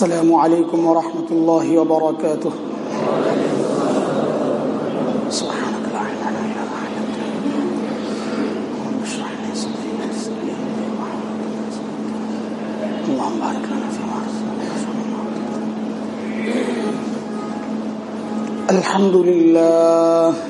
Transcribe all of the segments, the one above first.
السلام عليكم ورحمة الله وبركاته. سبحانك لا علم لنا إلا ما علمتنا. اللهم اشرح لي صدري. اللهم بارك لنا فيما رزقنا الحمد لله.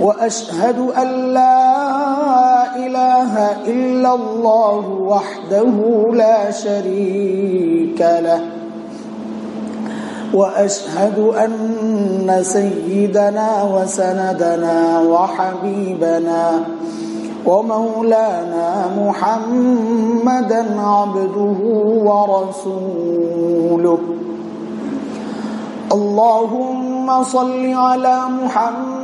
وأشهد أن لا إله إلا الله وحده لا شريك له. وأشهد أن سيدنا وسندنا وحبيبنا ومولانا محمدا عبده ورسوله. اللهم صل على محمد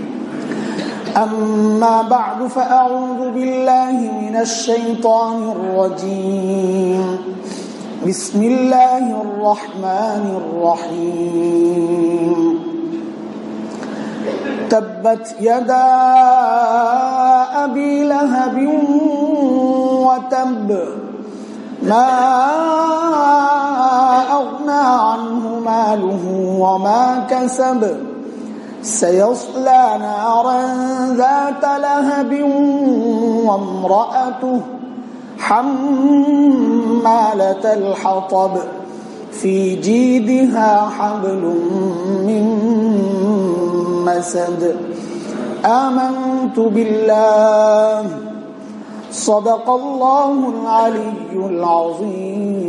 أما بعد فأعوذ بالله من الشيطان الرجيم. بسم الله الرحمن الرحيم. تبت يدا أبي لهب وتب. ما أغنى عنه ماله وما كسب. سيصلى نارا ذات لهب وامرأته حمالة الحطب في جيدها حبل من مسد. آمنت بالله. صدق الله العلي العظيم.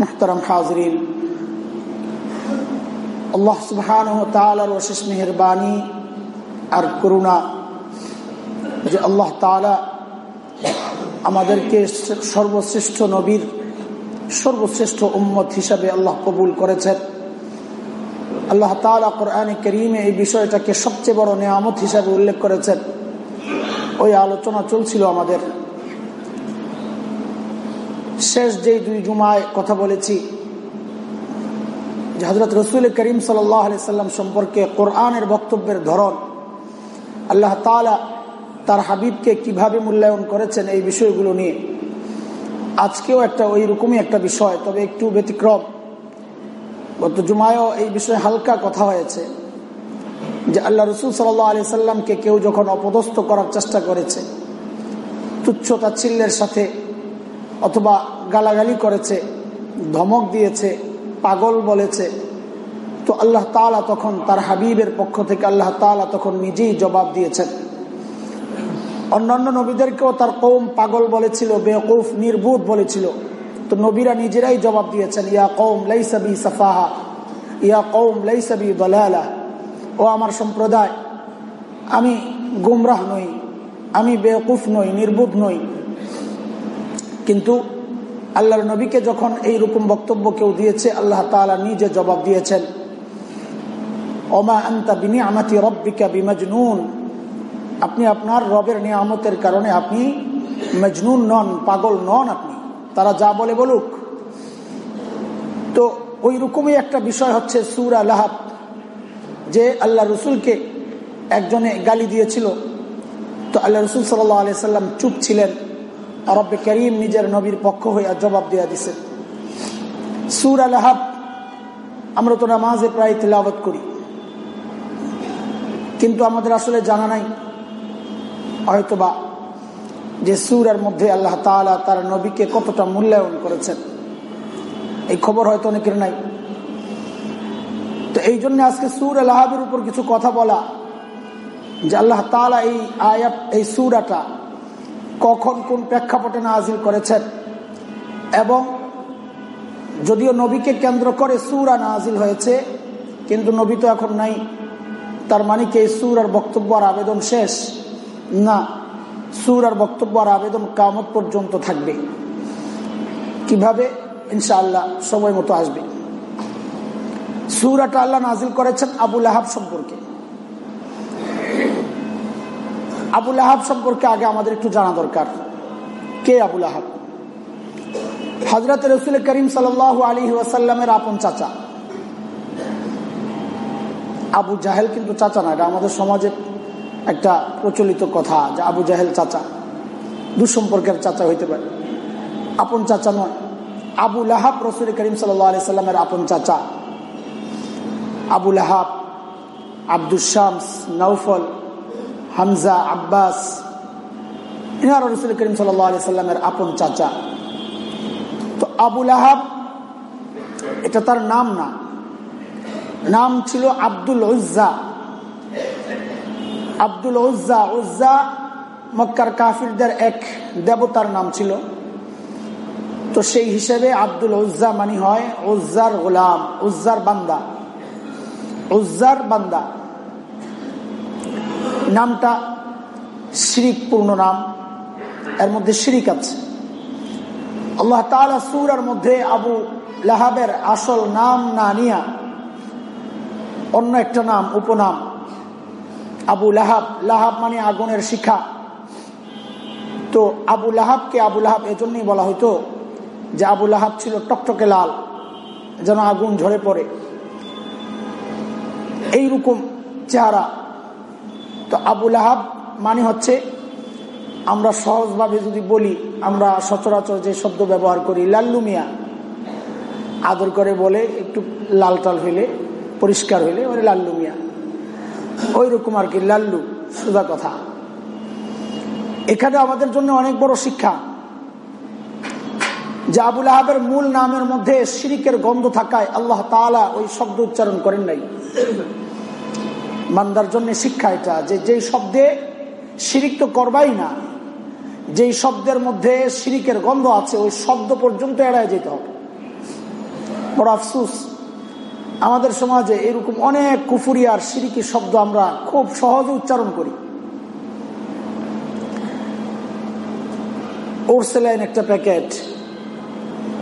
محترم حاضرين আল্লাহ সুবহান অশেষ মেহরবানি আর করুণা যে আল্লাহ তালা আমাদেরকে সর্বশ্রেষ্ঠ নবীর সর্বশ্রেষ্ঠ উম্মত হিসাবে আল্লাহ কবুল করেছেন। আল্লাহ তালা কোরআনে করিমে এই বিষয়টাকে সবচেয়ে বড় নিয়ামত হিসাবে উল্লেখ করেছেন। ওই আলোচনা চলছিল আমাদের। শেষ যেই দুই জুমায় কথা বলেছি যে হজরত রসুল করিম সাল্লাম সম্পর্কে কোরআনের বক্তব্যের ধরন, আল্লাহ তালা তার হাবিবকে কীভাবে মূল্যায়ন করেছেন এই বিষয়গুলো নিয়ে। আজকেও একটা ওই রকমই একটা বিষয়, তবে একটু ব্যতিক্রম। গত জুমায়ও এই বিষয়ে হালকা কথা হয়েছে যে আল্লাহ রসুল সাল্লাহ আলি সাল্লামকে কেউ যখন অপদস্থ করার চেষ্টা করেছে, তুচ্ছ তাচ্ছিল্যের সাথে অথবা গালাগালি করেছে, ধমক দিয়েছে পাগল বলেছে। তো আল্লাহ তালা তখন তার হাবিবের পক্ষ থেকে আল্লাহ তালা তখন নিজেই জবাব দিয়েছেন। অন্যান্য নবীদেরকেও তার কৌম পাগল বলেছিল বেকুফ নির্বুধ বলেছিল। তো নবীরা নিজেরাই জবাব দিয়েছেন, ইয়া কৌম লাইসাবি সাফাহা, ইয়া কৌম লাইসাবি দলালা। ও আমার সম্প্রদায়, আমি গুমরাহ নই, আমি বেকুফ নই, নির্বুধ নই। কিন্তু আল্লাহর নবীকে যখন এই রকম বক্তব্য কেউ দিয়েছে, আল্লাহ তালা নিজে জবাব দিয়েছেন। ওমা আন্তা বিনি আমাতি রব্বিকা বিমজনুন। আপনি আপনার রবের নিয়ামতের কারণে আপনি মজনুন নন, পাগল নন আপনি। তারা যা বলে বলুক। তো ওই রকমই একটা বিষয় হচ্ছে সুর আল্লাহাব যে আল্লাহ রসুলকে একজনে গালি দিয়েছিল। তো আল্লাহ রসুল সাল্লাহ আলি সাল্লাম চুপ ছিলেন। রব্বে করিম নিজের নবীর পক্ষ হইয়া জবাব দেওয়া দিছে। সুর আলহাব আমরা তো নামাজে প্রায় তেলাবত করি। কিন্তু আমাদের আসলে জানা নাই, হয়তোবা যে সুরের মধ্যে আল্লাহ তালা তার নবীকে কতটা মূল্যায়ন করেছেন। এই খবর হয়তো অনেকের নাই। তো এই জন্য আজকে সুর আল্লাহাবের উপর কিছু কথা বলা যে আল্লাহ তালা এই আয়াত, এই সুরাটা কখন কোন প্রেক্ষাপটে নাজিল করেছেন? এবং যদিও নবীকে কেন্দ্র করে সুরা নাজিল হয়েছে, কিন্তু নবী তো এখন নাই। তার মানে কি সুর আর বক্তব্য আর আবেদন শেষ? না সুর আর বক্তব্য আর আবেদন কামত পর্যন্ত থাকবে। কীভাবে? ইনশাআল্লাহ সময় মতো আসবে। সুরাটা আল্লাহ নাজিল করেছেন আবুল আহাব সম্পর্কে। আবুল আহাব সম্পর্কে আগে আমাদের একটু জানা দরকার। কে আবুল আহাব হজরত রসুল করিম সাল আলী ওয়াসাল্লামের আপন চাচা। আবু জাহেল কিন্তু চাচা না, এটা আমাদের সমাজে একটা প্রচলিত কথা যে আবু জাহেল চাচা। দুঃসম্পর্কের চাচা হইতে পারে। আপন চাচা নয়। আবু লাহাব রসুল করিম সাল্লি সাল্লামের আপন চাচা। Abu Lahab Abdul Shams Naufal Hamza, Abbas, inner রসুল করিম সাল্লি সাল্লামের আপন চাচা। তো আবুল আহাব এটা তার নাম না। নাম ছিল আব্দুল উজ্জা। আব্দুল উজ্জা উজ্জা মক্কার কাফিরদের এক দেবতার নাম ছিল। তো সেই হিসেবে আব্দুল উজ্জা মানি হয় উজ্জার গোলাম, উজ্জার বান্দা। উজ্জার বান্দা। নামটা শিরিক পূর্ণ নাম। এর মধ্যে শিরিক আছে। আল্লাহ তালা সুরার মধ্যে আবু লাহাবের আসল নাম না নিয়া অন্য একটা নাম, উপনাম, আবু লাহাব লাহাব মানে আগুনের শিখা। তো আবু লাহাবকে আবু লাহাব এজন্যই বলা হতো যে আবু লাহাব ছিল টকটকে লাল, যেন আগুন ঝরে পড়ে। এইরকম চেহারা তো আবু আহাব মানে হচ্ছে, আমরা সহজভাবে যদি বলি, আমরা সচরাচর যে শব্দ ব্যবহার করি, লাল্লু মিয়া। আদর করে বলে, একটু লাল টাল হইলে, পরিষ্কার হইলে, ওরে লাল্লু মিয়া। ওই রকম আর কি, লাল্লু, সোজা কথা। এখানে আমাদের জন্য অনেক বড় শিক্ষা। যে আবুল আহাবের মূল নামের মধ্যে শিরিকের গন্ধ থাকায় আল্লাহ তালা ওই শব্দ উচ্চারণ করেন নাই। মান্দার জন্য শিক্ষা এটা, যে যেই শব্দে শিরিক তো করবাই না, যেই শব্দের মধ্যে শিরিকের গন্ধ আছে, ওই শব্দ পর্যন্ত এড়ায় যেতে হবে। বড় আফসুস, আমাদের সমাজে এরকম অনেক কুফুরি আর সিরিকি শব্দ আমরা খুব সহজে উচ্চারণ করি। ওরসেলাইন একটা প্যাকেট,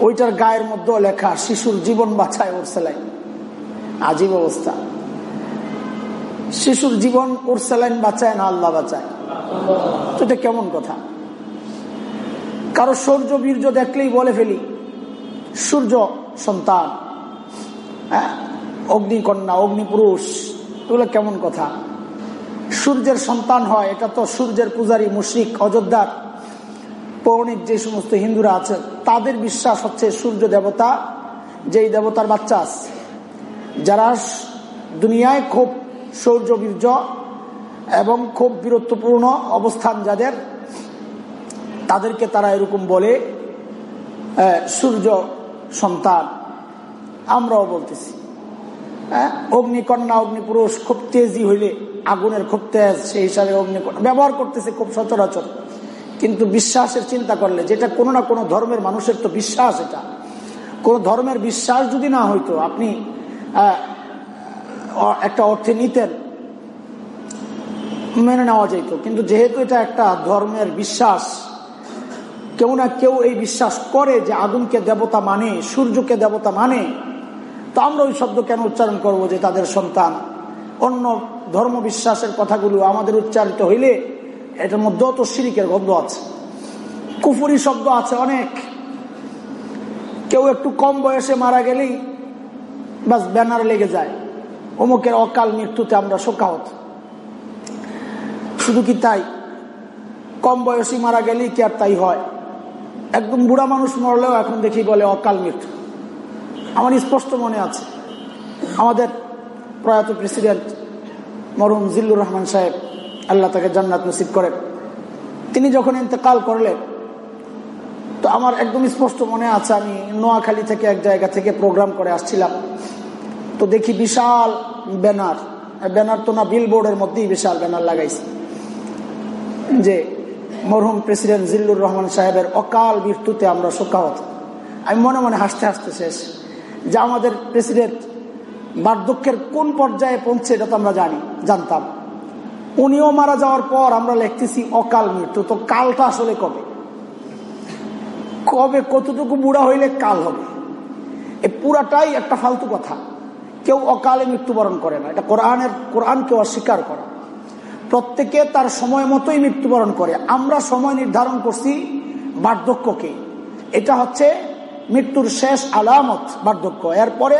ওইটার গায়ের মধ্যে লেখা, শিশুর জীবন বাঁচায় ওরসেলাইন। আজীব অবস্থা। শিশুর জীবন ওরসেলাইন বাঁচায় না আল্লাহ বাঁচায়? এটা কেমন কথা? কারও সূর্য, বীর্য দেখলেই বলে ফেলি, সূর্য সন্তান হ্যাঁ? অগ্নিকন্যা, অগ্নিপুরুষ, এগুলো কেমন কথা? সূর্যের সন্তান হয়, এটা তো সূর্যের পূজারী মুশিক অযোধ্যার পৌরাণিক যে সমস্ত হিন্দুরা আছে, তাদের বিশ্বাস হচ্ছে সূর্য দেবতা, যেই দেবতার বাচ্চা আছে, যারা দুনিয়ায় খুব সৌর্য বীর্য এবং খুব বীরত্বপূর্ণ অবস্থান যাদের, তাদেরকে তারা এরকম বলে সূর্য সন্তান। আমরাও বলতেছি। অগ্নিকন্যা, অগ্নিপুরুষ খুব তেজি হইলে আগুনের খুব তেজ, সেই হিসাবে অগ্নিকন্যা ব্যবহার করতেছে খুব সচরাচর। কিন্তু বিশ্বাসের চিন্তা করলে, যেটা কোনো না কোনো ধর্মের মানুষের তো বিশ্বাস এটা। কোন ধর্মের বিশ্বাস যদি না হইতো, আপনি একটা অর্থে নিতেন। মেনে নেওয়া যেত কিন্তু যেহেতু এটা একটা ধর্মের বিশ্বাস, কেউ না কেউ এই বিশ্বাস করে যে আগুনকে দেবতা মানে সূর্যকে দেবতা মানে। তো আমরা ওই শব্দ কেন উচ্চারণ করব যে তাদের সন্তান? অন্য ধর্ম বিশ্বাসের কথাগুলো আমাদের উচ্চারিত হইলে এটার মধ্যেও তো সিরিকের গন্ধ আছে। কুফুরি শব্দ আছে অনেক। কেউ একটু কম বয়সে মারা গেলেই বাস ব্যানার লেগে যায়। অমুকের অকাল মৃত্যুতে আমরা শোকাহত। শুধু কি তাই? কম বয়সী মারা গেলেই কি আর তাই হয়? একদম বুড়া মানুষ মরলেও এখন দেখি বলে অকাল মৃত্যু। আমার স্পষ্ট মনে আছে। আমাদের প্রয়াত প্রেসিডেন্ট মরুম জিল্লুর রহমান সাহেব আল্লাহ তাকে জান্নাত নসিব করেন। তিনি যখন ইন্তেকাল করলেন, তো আমার একদম স্পষ্ট মনে আছে, আমি নোয়াখালী থেকে এক জায়গা থেকে প্রোগ্রাম করে আসছিলাম। তো দেখি বিশাল ব্যানার। ব্যানার তো না বিলবোর্ডের মধ্যেই বিশাল ব্যানার লাগাইছে। যে মরহুম প্রেসিডেন্ট জিল্লুর রহমান সাহেবের অকাল মৃত্যুতে আমরা শোকাহত। আমি মনে মনে হাসতে হাসতে শেষ। যে আমাদের প্রেসিডেন্ট বার্ধক্যের কোন পর্যায়ে পৌঁছে এটা তো আমরা জানি, জানতাম। উনিও মারা যাওয়ার পর আমরা লিখতেছি অকাল মৃত্যু। তো কালটা আসলে কবে? কবে কতটুকু বুড়া হইলে কাল হবে? এ পুরাটাই একটা ফালতু কথা। কেউ অকালে মৃত্যুবরণ করে না। এটা কোরআনের, কোরআনকে অস্বীকার করা। প্রত্যেকে তার সময় মতোই মৃত্যুবরণ করে। আমরা সময় নির্ধারণ করছি বার্ধক্যকে। এটা হচ্ছে মৃত্যুর শেষ আলামত বার্ধক্য। এরপরে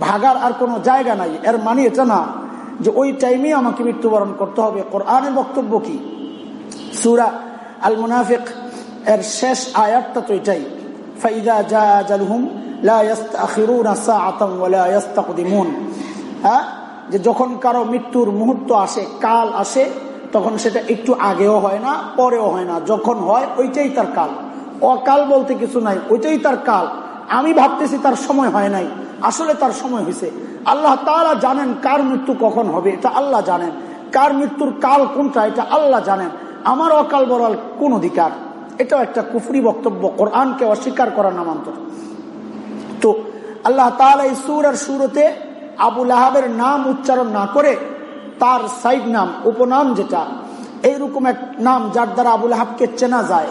ভাগার আর কোনো জায়গা নাই। এর মানে এটা না যে ওই টাইমে আমাকে মৃত্যুবরণ করতে হবে। কোরআনের বক্তব্য কি? সুরা আল মুনাফিক এর শেষ আয়াতটা তো এটাই। ফাইদা জালহুম হ্যাঁ যে যখন কারও মৃত্যুর মুহূর্ত আসে, কাল আসে, তখন সেটা একটু আগেও হয় না, পরেও হয় না। যখন হয়, ওইটাই তার কাল। অকাল বলতে কিছু নাই, ওইটাই তার কাল। আমি ভাবতেছি তার সময় হয় নাই। আসলে তার সময় হয়েছে আল্লাহ তারা জানেন কার মৃত্যু কখন হবে, এটা আল্লাহ জানেন। কার মৃত্যুর কাল কোনটা, এটা আল্লাহ জানেন। আমার অকাল বলার কোন অধিকার? এটাও একটা কুফরি বক্তব্য, কোরআনকে অস্বীকার করার নামান্তর। তো আল্লাহ তালা এই সুর আর সুরতে আবুল আহাবের নাম উচ্চারণ না করে তার সাইড নাম, উপনাম যেটা, এইরকম এক নাম যার দ্বারা আবুল আহাবকে চেনা যায়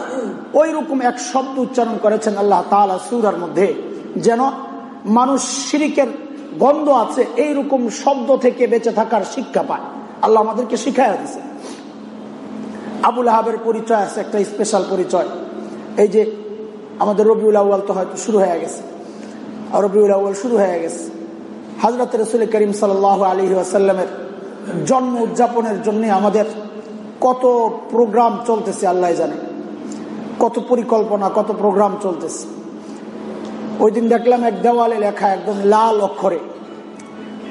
ওই রকম এক শব্দ উচ্চারণ করেছেন আল্লাহ তালা সুরার মধ্যে, যেন মানুষ শিরিকের গন্ধ আছে, এইরকম শব্দ থেকে বেঁচে থাকার শিক্ষা পায়। আল্লাহ আমাদেরকে শিখাই দিছে আবুল আহাবের পরিচয় আছে, একটা স্পেশাল পরিচয়। এই যে আমাদের রবিউল আউ্য়াল তো হয়তো শুরু হয়ে গেছে। রবিউল আউ্য়াল শুরু হয়ে গেছে। হাজরত রসুল করিম সাল আলী আসাল্লামের জন্ম উদযাপনের জন্য আমাদের কত প্রোগ্রাম চলতেছে, আল্লাহ জানে। কত পরিকল্পনা, কত প্রোগ্রাম চলতেছে। ওই দিন দেখলাম এক দেওয়ালে লেখা, একদম লাল অক্ষরে।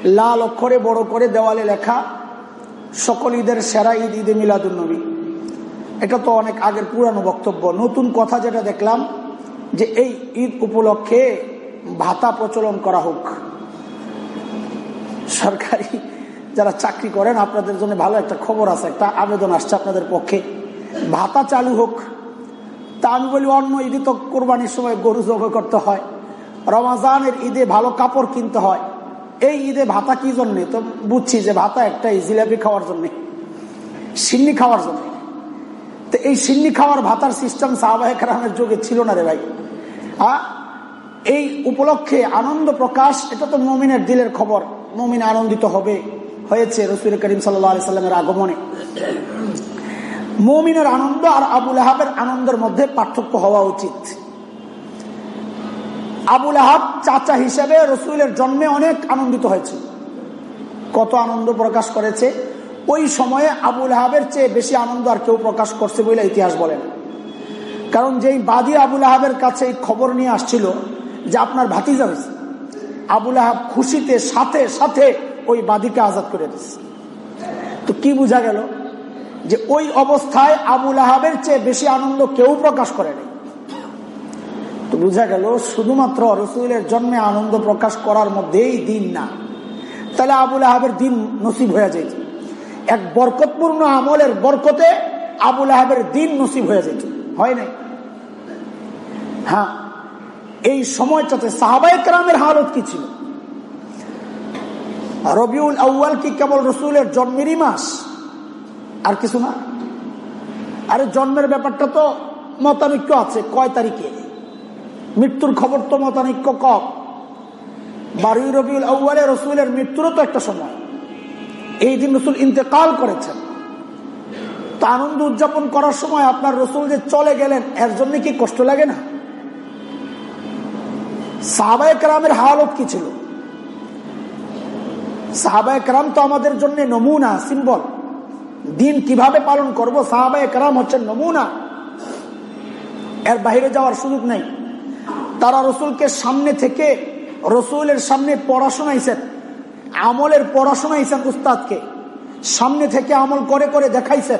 লাল অক্ষরে বড় করে দেওয়ালে লেখা, সকল ঈদের সেরা ঈদ, ঈদে মিলাদুলনবী এটা তো অনেক আগের পুরানো বক্তব্য। নতুন কথা যেটা দেখলাম, যে এই ঈদ উপলক্ষে ভাতা প্রচলন করা হোক। সরকারি যারা চাকরি করেন, আপনাদের জন্য ভালো একটা খবর আছে, একটা আবেদন আসছে আপনাদের পক্ষে। ভাতা চালু হোক। তা আমি বলি, অন্য ঈদে তো কোরবানির সময় গরু জগ করতে হয়। রমাজানের ঈদে ভালো কাপড় কিনতে হয়। এই ঈদে ভাতা কি জন্যে? তো বুঝছি যে ভাতা একটাই জিলাপি খাওয়ার জন্যে, সিন্নি খাওয়ার জন্য। তো এই সিন্নি খাওয়ার ভাতার সিস্টেম সাহবাহের যুগে ছিল না রে ভাই। এই উপলক্ষে আনন্দ প্রকাশ, এটা তো মমিনের দিলের খবর। মমিন আনন্দিত হবে, হয়েছে রসুল করিম সাল্লামের আগমনে। মমিনের আনন্দ আর আবুল আহাবের আনন্দের মধ্যে পার্থক্য হওয়া উচিত। আবুল আহাব চাচা হিসেবে রসুলের জন্মে অনেক আনন্দিত হয়েছে। কত আনন্দ প্রকাশ করেছে। ওই সময়ে আবুল আহাবের চেয়ে বেশি আনন্দ আর কেউ প্রকাশ করছে বলে ইতিহাস বলেন কারণ যেই বাদী আবুল আহাবের কাছে এই খবর নিয়ে আসছিল যে আপনার ভাতিজা হয়েছে। আবুল আহাব খুশিতে সাথে সাথে ওই বাদীকে আজাদ করে দিচ্ছে তো কি বোঝা গেল যে ওই অবস্থায় আবুল আহাবের চেয়ে বেশি আনন্দ কেউ প্রকাশ করে নাই? তো বোঝা গেল শুধুমাত্র রসুলের জন্মে আনন্দ প্রকাশ করার মধ্যেই দিন না। তাহলে আবুল আহাবের দিন নসিব হয়ে যেত। এক বরকতপূর্ণ আমলের বরকতে আবুল আহাবের দিন নসিব হয়ে যেত। হয় নাই? হ্যাঁ এই সময়টাতে সাহাবাই ক্রামের হালত কি ছিল? রবিউল আউ্য়াল কি কেবল রসুলের জন্মেরই মাস? আর কিছু না। আরে জন্মের ব্যাপারটা তো মতানৈক্য আছে, কয় তারিখে? মৃত্যুর খবর তো মতানৈক্য কম বারুই রবিউল আউ্য়ালে রসুলের মৃত্যুরও তো একটা সময়। এই দিন রসুল ইন্তেকাল করেছেন। তা আনন্দ উদযাপন করার সময় আপনার রসুল যে চলে গেলেন, এর জন্য কি কষ্ট লাগে না? সাহাবায় কালামের হালত কি ছিল? সাহাবায় কালাম তো আমাদের জন্য নমুনা সিম্বল দিন কীভাবে পালন করব? সাহাবা একরাম হচ্ছেন নমুনা। এর বাইরে যাওয়ার সুযোগ নেই। তারা রসুলকে সামনে থেকে, রসুলের সামনে পড়াশোনাইছেন আমলের পড়াশোনাইছেন উস্তাদকে। সামনে থেকে আমল করে করে দেখাইছেন।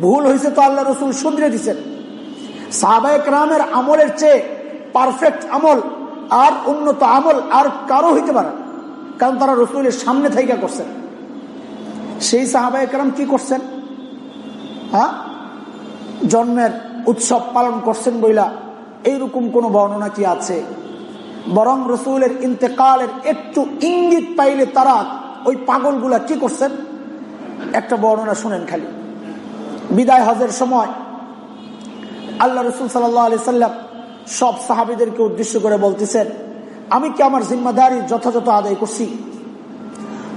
ভুল হয়েছে তো আল্লাহ রসুল শুধরে দিছেন। সাহাবায়ক রামের আমলের চেয়ে পারফেক্ট আমল আর উন্নত আমল আর কারও হইতে পারে কারণ তারা রসুলের সামনে থাইকা করছেন। সেই সাহাবায়ক রাম কি করছেন? হ্যাঁ? জন্মের উৎসব পালন করছেন বইলা এইরকম কোন বর্ণনা কি আছে? বরং রসুলের ইন্তেকালের একটু ইঙ্গিত পাইলে তারা ওই পাগলগুলা কি করছেন? একটা বর্ণনা শুনেন খালি। বিদায় হজের সময় আল্লাহ রসুল সাল্লাহ সাল্লাম সব সাহাবিদেরকে উদ্দেশ্য করে বলতেছেন, আমি কি আমার জিম্মাদারি যথাযথ আদায় করছি?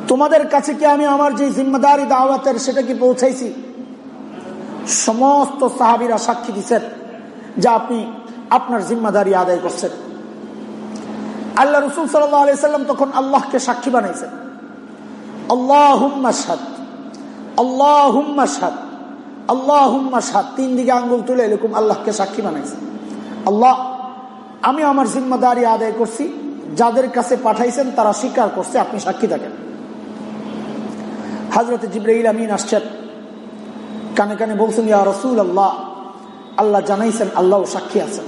তোমাদের কাছে কি আমি আমার যে জিম্মাদারি দাওয়াতের সেটা কি পৌঁছাইছি? সমস্ত সাহাবিরা সাক্ষী দিচ্ছেন যা আপনি আপনার জিম্মাদারি আদায় করছেন। আল্লাহ রসুল সাল্লাম তখন আল্লাহকে সাক্ষী বানাইছেন। আল্লাহ আল্লাহ আল্লাহ তিন দিকে আঙ্গুল তুলে এরকম আল্লাহকে সাক্ষী বানাইছে আল্লাহ আমি আমার জিম্মাদারি আদায় করছি যাদের কাছে পাঠাইছেন তারা স্বীকার করছে আপনি সাক্ষী থাকেন হাজরত জিব্রাহিল আমিন আসছেন কানে কানে বলছেন ইয়া রসুল আল্লাহ আল্লাহ জানাইছেন আল্লাহ সাক্ষী আছেন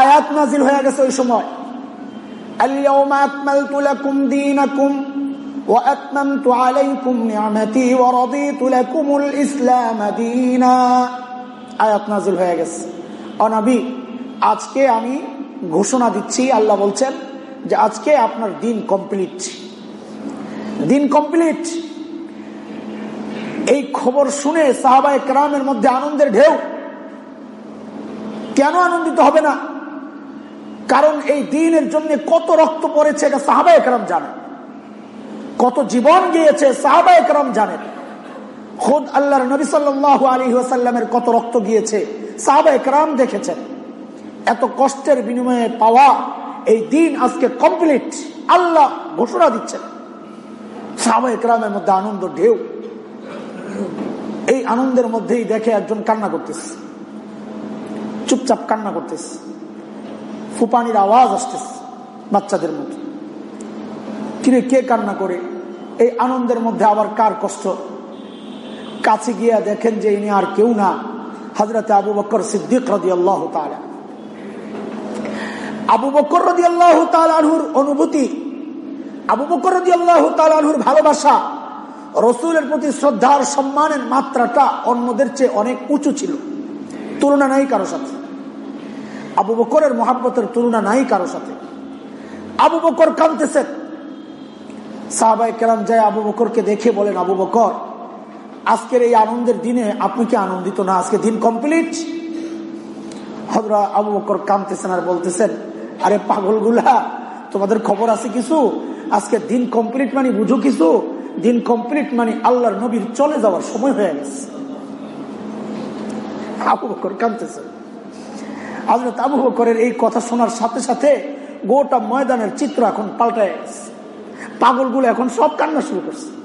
আয়াত নাজিল হয়ে গেছে ওই সময় اليوم أكملت لكم دينكم وأتممت عليكم نعمتي ورضيت لكم الإسلام دينا আয়াত নাজিল হয়ে গেছে অনাবি আজকে আমি ঘোষণা দিচ্ছি, আল্লাহ বলছেন যে আজকে আপনার দিন কমপ্লিট দিন কমপ্লিট এই খবর শুনে সাহাবা একরামের মধ্যে আনন্দের ঢেউ। কেন আনন্দিত হবে না? কারণ এই দিনের জন্য কত রক্ত পড়েছে এটা সাহাবা একরাম জানেন কত জীবন গিয়েছে সাহাবা একরাম জানেন খোদ আল্লাহর নবী সাল্লাহ আলী ওয়াসাল্লামের কত রক্ত গিয়েছে। সাহাবা একরাম দেখেছেন। এত কষ্টের বিনিময়ে পাওয়া এই দিন আজকে কমপ্লিট আল্লাহ ঘোষণা দিচ্ছেন। সাহাবা একরামের মধ্যে আনন্দ ঢেউ। এই আনন্দের মধ্যেই দেখে একজন কান্না করতেছে। চুপচাপ কান্না করতেছে। ফুপানির আওয়াজ আসতেছে বাচ্চাদের মধ্যে। কিরে, কে কান্না করে? এই আনন্দের মধ্যে আবার কার কষ্ট? কাছে গিয়া দেখেন যে ইনি আর কেউ না। হজরতে আবু বকর সিদ্দিক রদি আল্লাহ আবু বকর রদি আল্লাহ তালুর অনুভূতি, আবু বকর রদি আল্লাহ তালুর ভালোবাসা, রসুলের প্রতি শ্রদ্ধার সম্মানের মাত্রাটা অন্যদের চেয়ে অনেক উঁচু ছিল। তুলনা নাই কারও সাথে। আবু বকরের মহাব্বতের তুলনা নাই কারও সাথে। আবু বকর কানতেছেন সাহাবাই কেরাম যায় আবু বকরকে দেখে বলেন, আবু বকর আজকের এই আনন্দের দিনে আপনি কি আনন্দিত? না, আজকে দিন কমপ্লিট হজরা আবু বকর কানতেছেন আর বলতেছেন, আরে পাগলগুলা, তোমাদের খবর আছে কিছু? আজকে দিন কমপ্লিট মানে বুঝো কিছু? দিন কমপ্লিট মানে আল্লাহর নবীর চলে যাওয়ার সময় হয়ে গেছে। আবু বকর কানতেছেন হজরত আবু বকরের এই কথা শোনার সাথে সাথে গোটা ময়দানের চিত্র এখন পাল্টায় গেছে। পাগলগুলো এখন সব কান্না শুরু করছে।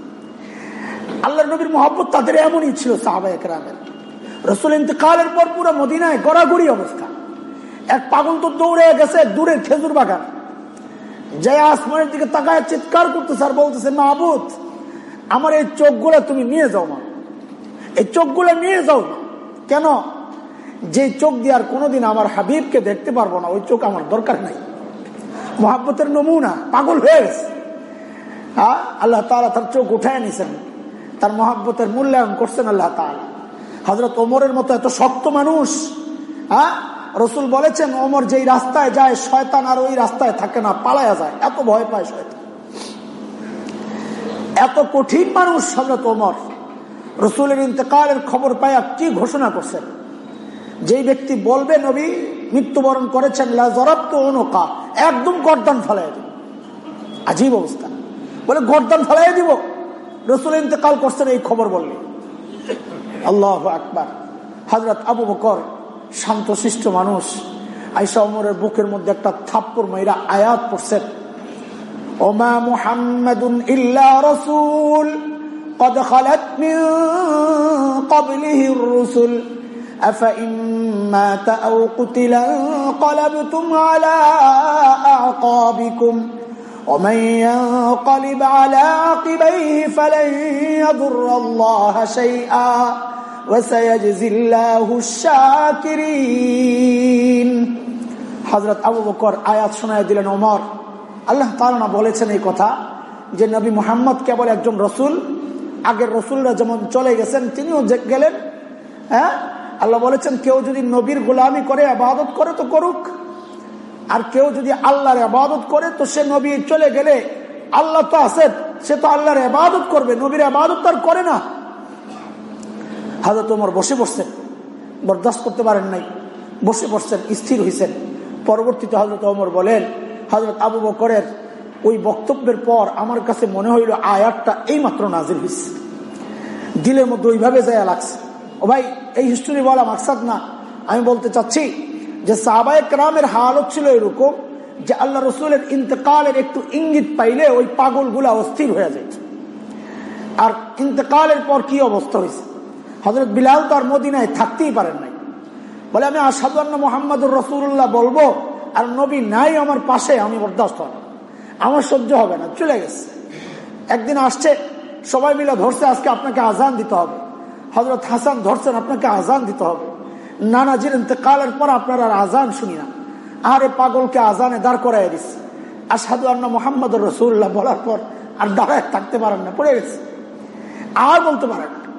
আল্লাহ নবীর মোহাম্মত তাদের এমনই ছিল সাহাবা একরামের। রসুল ইন্তকালের পর পুরো মদিনায় গড়াগড়ি অবস্থা। এক পাগল তো দৌড়ে গেছে দূরের খেজুর বাগান। যে আসমানের দিকে তাকায় চিৎকার করতেছে আর বলতেছে, মাহবুদ, আমার এই চোখগুলো তুমি নিয়ে যাও মা। এই চোখগুলো নিয়ে যাও কেন? যে চোখ দিয়ে আর কোনোদিন আমার হাবিবকে দেখতে পারব না, ওই চোখ আমার দরকার নাই। মহাব্বতের নমুনা পাগল হয়ে গেছে। আল্লাহ তালা তার চোখ উঠায় নিছেন। তার মহাব্বতের মূল্যায়ন করছেন আল্লাহ হজরত ওমরের মতো এত শক্ত মানুষ হ্যাঁ? রসুল বলেছেন, ওমর যেই রাস্তায় যায়, শয়তান আর ওই রাস্তায় থাকে না, পালায়া যায়। এত ভয় পায় শয়তান। এত কঠিন মানুষ হজরত ওমর। রসুলের ইন্তকালের খবর পায়া কি ঘোষণা করছেন? যেই ব্যক্তি বলবে, নবী, মৃত্যুবরণ করেছেন অনুকা একদম গরদান ফেলাই দিব। আজীব অবস্থা। বলে, গরদান ফেলাই দিব? রসুল ইন্তকাল করছেন এই খবর বললে আল্লাহ আকবার হজরত আবু বকর শান্তশিষ্ট মানুষ আইসা অমরের বুকের মধ্যে একটা থাপ্পড় মেয়েরা আয়াত পড়ছেন ওমা মুহাম্মাদুন ইল্লা রসুল قد خلت من قبله الرسل أفإن مات أو قتلا انقلبتم على أعقابكم ومن ينقلب على عقبيه فلن يضر الله شيئا وسيجزي الله الشاكرين হজরত আবু বকর আয়াত শোনায় দিলেন ওমর আল্লাহ তালা বলেছেন এই কথা যে নবী মোহাম্মদ কেবল একজন রসুল আগের রসুলরা যেমন চলে গেছেন তিনিও গেলেন হ্যাঁ আল্লাহ বলেছেন কেউ যদি নবীর গোলামি করে আবাদত করে তো করুক আর কেউ যদি আল্লাহর আবাদত করে, তো সে নবী চলে গেলে আল্লাহ তো আছেন সে তো আল্লাহর আবাদত করবে, নবীর আবাদত তার করে না। হাজরত ওমর বসে বসছেন বরদাস্ত করতে পারেন নাই, বসে বসছেন স্থির হয়েছেন পরবর্তীতে হজরত ওমর বলেন, হজরত আবু বকরের ওই বক্তব্যের পর আমার কাছে মনে হইল আয়াতটা এই মাত্র নাজির হয়েছে দিলের মধ্যে ওইভাবে যায় লাগছে। ও ভাই, এই হিস্টোরি বলা মাকসাদ না। আমি বলতে চাচ্ছি যে সাহবায়ক রামের হালত ছিল এরকম যে আল্লাহ রসুলের ইন্তকালের একটু ইঙ্গিত পাইলে ওই পাগলগুলা অস্থির হয়ে যায়। আর ইন্তকালের পর কি অবস্থা হয়েছে? হজরত বিলাল তো আর মদিনায় থাকতেই পারেন নাই। বলে, আমি আসাদুল্লাহ মোহাম্মদুর রসুল্লাহ বলব, আর নবী নাই আমার পাশে, আমি বরদাস্ত হব। আমার সহ্য হবে না, চলে গেছে। একদিন আসছে, সবাই মিলে ধরছে, আজকে আপনাকে আজান দিতে হবে। হজরত হাসান ধরছেন, আপনাকে আজান দিতে হবে। নানাজির ইন্তকালের পর আপনার আর আজান শুনি না। আরে পাগলকে আজানে দাঁড় করাই আর সাধু আন্না মোহাম্মদ রসুল্লাহ বলার পর আর দাঁড়ায় থাকতে পারেন না, পড়ে গেছে। আর বলতে পারেন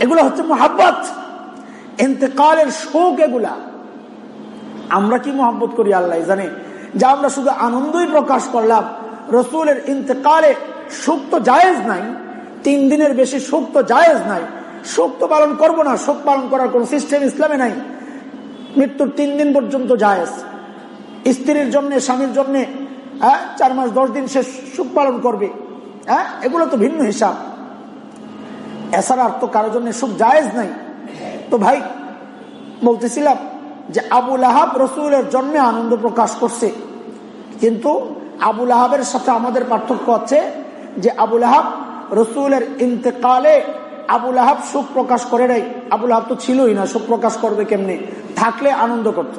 এগুলো হচ্ছে মোহাব্বত। ইন্তকালের শোক এগুলা। আমরা কি মোহাম্মত করি আল্লাহ জানে? যে আমরা শুধু আনন্দই প্রকাশ করলাম। রসুলের ইন্তকালে শোক তো জায়েজ নাই। তিন দিনের বেশি শোক তো জায়েজ নাই। শোক তো পালন করব না, শোক পালন করার কোন সিস্টেম ইসলামে নাই। মৃত্যুর তিন দিন পর্যন্ত জায়েজ। স্ত্রীর জন্য, স্বামীর জন্য হ্যাঁ চার মাস, দশ দিন সে সুখ পালন করবে। হ্যাঁ এগুলো তো ভিন্ন হিসাব। এছাড়া আর তো কারোর জন্য সুখ জায়েজ নাই। তো ভাই, বলতেছিলাম যে আবুল আহাব রসুলের জন্মে আনন্দ প্রকাশ করছে। কিন্তু আবুল আহাবের সাথে আমাদের পার্থক্য আছে যে আবুল আহাব রসুলের ইন্তেকালে আবুল আহাব শোক প্রকাশ করে নাই আবুল আহাব তো ছিলই না, শোক প্রকাশ করবে কেমনে থাকলে আনন্দ করত।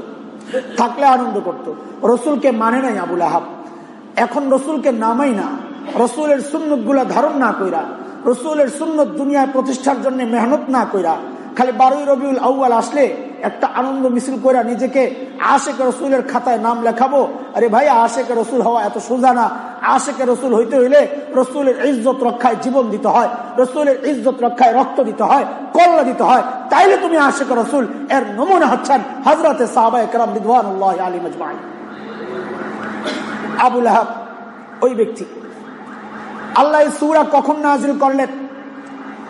থাকলে আনন্দ করত। রসুলকে মানে নাই আবুল আহাব এখন রসুলকে নামাই না রসুলের সুন্নতগুলা ধারণ না কইরা, রসুলের সুন্নত দুনিয়ায় প্রতিষ্ঠার জন্য মেহনত না কইরা, খালি বারোই রবিউল আউ্য়াল আসলে একটা আনন্দ মিছিল করে নিজেকে আশেকে রসুলের খাতায় নাম লেখাবো। আরে ভাই, আশেকে রসুল হওয়া এত সোজা না। আশেকে রসুল হইতে হইলে রসুলের ইজ্জত রক্ষায় জীবন দিতে হয়। রসুলের ইজ্জত রক্ষায় রক্ত দিতে হয়, কল্লা দিতে হয়। তাইলে তুমি আশেকে রসুল, এর নমুনা হচ্ছেন হজরতে আলী মজমাই আবুল আহাব ওই ব্যক্তি। আল্লাহ সুরা কখন নাজিল করলেন?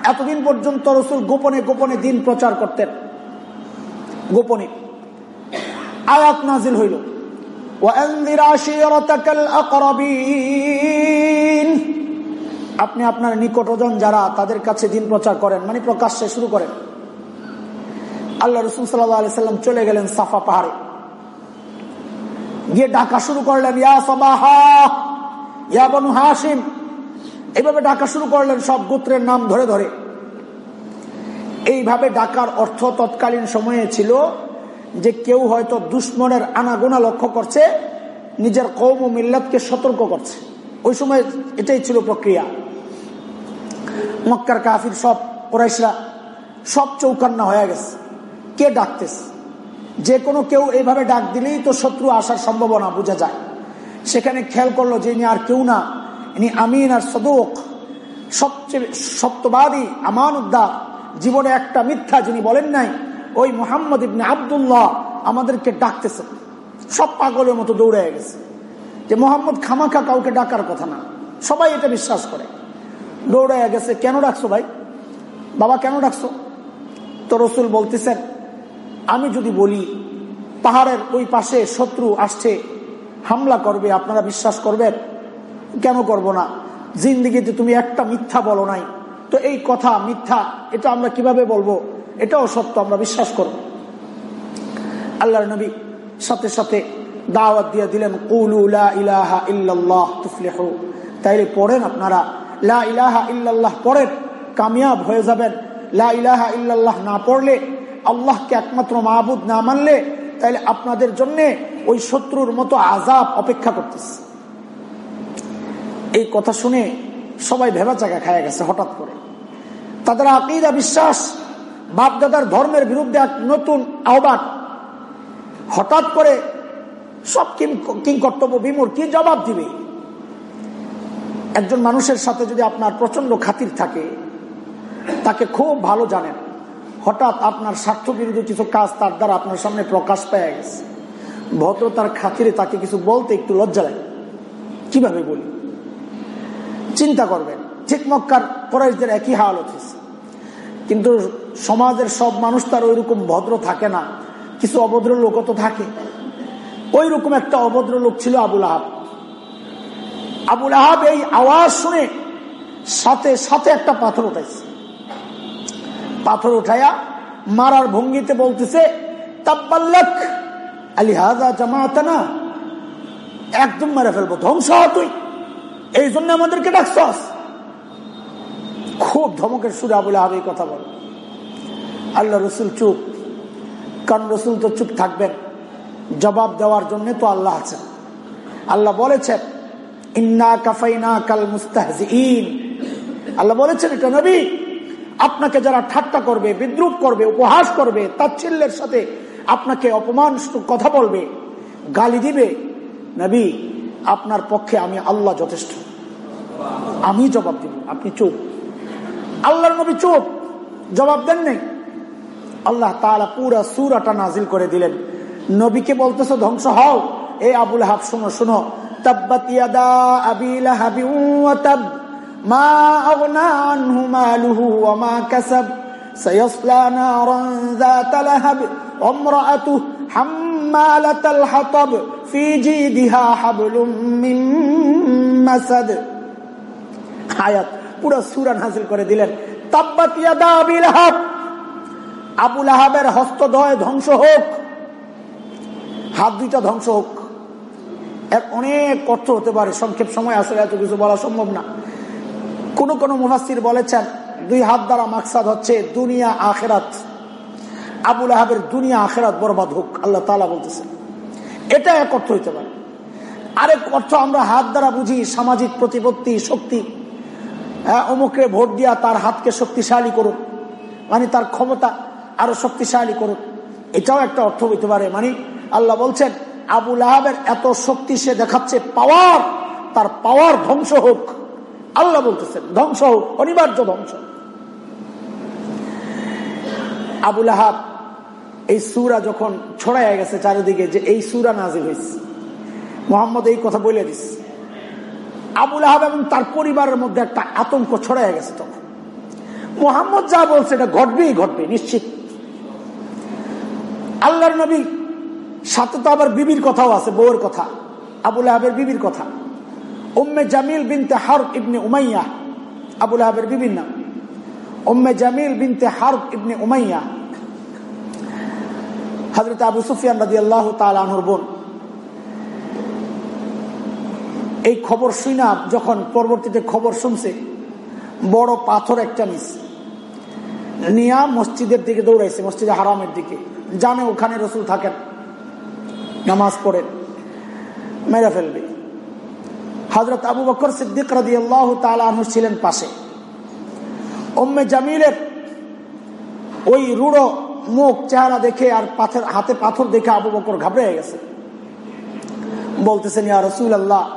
এতদিন পর্যন্ত রসুল গোপনে গোপনে দিন প্রচার করতেন। গোপনে। আয়াত নাজিল হইল। আপনি আপনার নিকটজন যারা তাদের কাছে দিন প্রচার করেন মানে প্রকাশ্যে শুরু করেন। আল্লাহ রসুল সাল্লাম চলে গেলেন সাফা পাহাড়ে। গিয়ে ডাকা শুরু করলেন, ইয়া ইয়া বনু হাসিম এইভাবে ডাকা শুরু করলেন সব গোত্রের নাম ধরে ধরে। এইভাবে ডাকার অর্থ তৎকালীন সময়ে ছিল যে কেউ হয়তো দুশ্মনের আনাগোনা লক্ষ্য করছে, নিজের কৌম ও মিল্লাতকে সতর্ক করছে। ওই সময় এটাই ছিল প্রক্রিয়া। মক্কার কাফির সব, কোরাইশরা সব চৌকান্না হয়ে গেছে। কে ডাকতেছে? যে কোনো কেউ এইভাবে ডাক দিলেই তো শত্রু আসার সম্ভাবনা বোঝা যায়। সেখানে খেয়াল করল যে ইনি আর কেউ না। ইনি আমিন আর সদক। সবচেয়ে সত্যবাদী আমান উদ্দার জীবনে একটা মিথ্যা যিনি বলেন নাই, ওই মোহাম্মদ ইবনে আবদুল্লাহ আমাদেরকে ডাকতেছেন সব পাগলের মতো দৌড়ে গেছে। যে মোহাম্মদ খামাখা কাউকে ডাকার কথা না, সবাই এটা বিশ্বাস করে। দৌড়ে গেছে, কেন ডাকছো ভাই? বাবা, কেন ডাকছো? তো রসুল বলতেছেন, আমি যদি বলি, পাহাড়ের ওই পাশে শত্রু আসছে, হামলা করবে, আপনারা বিশ্বাস করবেন? কেন করব না? জিন্দিগিতে তুমি একটা মিথ্যা বলো নাই। তো এই কথা মিথ্যা, এটা আমরা কীভাবে বলব? এটাও সত্য, আমরা বিশ্বাস করব। আল্লাহ নবী সাথে সাথে দাওয়াত দিয়ে দিলেন ইলাহা ইল্লাল্লাহ তুফলিহু। তাইলে পড়েন আপনারা, লা ইলাহা ইল্লাল্লাহ পড়েন, কামিয়াব হয়ে যাবেন। লা ইলাহা ইল্লাল্লাহ না পড়লে, আল্লাহকে একমাত্র মাহবুদ না মানলে তাহলে আপনাদের জন্য ওই শত্রুর মতো আজাব অপেক্ষা করতেছে। এই কথা শুনে সবাই ভেবা চাকা খায় গেছে হঠাৎ করে। তাদের আকিদা, বিশ্বাস, বাপদাদার ধর্মের বিরুদ্ধে এক নতুন আহ্বান। হঠাৎ করে সব কিং কর্তব্য বিমূর কি জবাব দিবে? একজন মানুষের সাথে যদি আপনার প্রচণ্ড খাতির থাকে, তাকে খুব ভালো জানেন। হঠাৎ আপনার স্বার্থ বিরোধী কিছু কাজ তার দ্বারা আপনার সামনে প্রকাশ পেয়ে গেছে। ভদ্রতার খাতিরে তাকে কিছু বলতে একটু লজ্জা লাগে। কীভাবে বলি? চিন্তা করবেন। ঠিক মক্কার পরাইশদের একই হালত হয়েছে। কিন্তু সমাজের সব মানুষ তার ওই রকম ভদ্র থাকে না। কিছু অভদ্র লোকও তো থাকে। ওই রকম একটা অভদ্র লোক ছিল আবুল আহাব। আবুল আহাব এই আওয়াজ শুনে সাথে সাথে একটা পাথর উঠাইছে। পাথর উঠাইয়া মারার ভঙ্গিতে বলতেছে, তাব্বাল্লাক আলি হাজা জামাত না একদম মেরে ফেলব, ধ্বংস তুই। এই জন্য আমাদেরকে ডাকছস খুব ধমকের সুরা বলে এই কথা বল। আল্লাহ রসুল চুপ। কারণ রসুল তো চুপ থাকবেন। জবাব দেওয়ার জন্য তো আল্লাহ আছেন। আল্লাহ বলেছেন, ইন্না কাফাইনা কাল মুস্তাহিন আল্লাহ বলেছেন, এটা নবী, আপনাকে যারা ঠাট্টা করবে, বিদ্রুপ করবে, উপহাস করবে, তাচ্ছিল্যের সাথে আপনাকে অপমান কথা বলবে, গালি দিবে, নবী আপনার পক্ষে আমি আল্লাহ যথেষ্ট। আমি জবাব দিব। আপনি চুপ। আল্লাহর নবী চুপ। জবাব দেন নেই। আল্লাহ তালা পুরা সুরাটা নাজিল করে দিলেন। নবীকে বলতেছো, ধ্বংস হও। এ আবুল হাব, শোনো শোনো। তাব্বাত ইয়াদা আবি লাহাবি ওয়া তাব মা আগনা আনহু মালুহু ওয়া মা কাসাব سيصلى نارا ذات لهب وامرأته حمالة الحطب في جيدها حبل من مسد আয়াত পুরো সূরা নাযিল করে দিলেন তাব্বাত ইয়াদা আবি লাহাব আবুল আহাবের হস্তদয় ধ্বংস হোক হাত দুইটা ধ্বংস হোক এর অনেক অর্থ হতে পারে সংক্ষেপ সময় আসলে এত কিছু বলা সম্ভব না কোন কোন মুফাসির বলেছেন দুই হাত দ্বারা মাকসাদ হচ্ছে দুনিয়া আখেরাত আবুল আহাবের দুনিয়া আখেরাত বরবাদ হোক, আল্লাহ তালা বলতেছেন এটা এক অর্থ হইতে পারে। আরেক অর্থ আমরা হাত দ্বারা বুঝি, সামাজিক প্রতিপত্তি, শক্তি। হ্যাঁ অমুকরে ভোট দিয়া তার হাতকে শক্তিশালী করুন মানে তার ক্ষমতা আরও শক্তিশালী করুন এটাও একটা অর্থ হইতে পারে মানে আল্লাহ বলছেন, আবুল আহাবের এত শক্তি সে দেখাচ্ছে, পাওয়ার, তার পাওয়ার ধ্বংস হোক। আল্লাহ বলতেছেন, ধ্বংস হোক, অনিবার্য ধ্বংস। আবুল আহাব এই সুরা যখন ছড়াই গেছে চারিদিকে যে এই সুরা নাজিল হয়েছে মোহাম্মদ এই কথা বলে দিস আবুল আহাব এবং তার পরিবারের মধ্যে একটা আতঙ্ক ছড়াই গেছে তখন। মোহাম্মদ যা বলছে এটা ঘটবেই ঘটবে, নিশ্চিত। আল্লাহর নবী সাথে তো আবার বিবির কথাও আছে, বউয়ের কথা, আবুল আহাবের বিবির কথা। Umm Jamil bint Harb ibn Umayya, Abul আহাবের বিবির নাম। উম্মে জামিল বিনতে হার ইবনে উমাইয়া হজরত আবু সুফিয়ান রাজি আল্লাহ তালুর বোন। এই খবর শুনা যখন পরবর্তীতে খবর শুনছে, বড় পাথর একটা নিস নিয়া মসজিদের দিকে দৌড়াইছে, মসজিদে হারামের দিকে। জানে ওখানে রসুল থাকেন, নামাজ পড়েন মেরে ফেলবে। হজরত আবু বকর সিদ্দিক রাজি আল্লাহ তালু ছিলেন পাশে। ওম্মে জামিলের ওই রুড়ো মুখ, চেহারা দেখে আর পাথর, হাতে পাথর দেখে আবু বকর ঘাবড়ে গেছে। বলতেছেন, ইয়া রসুল আল্লাহ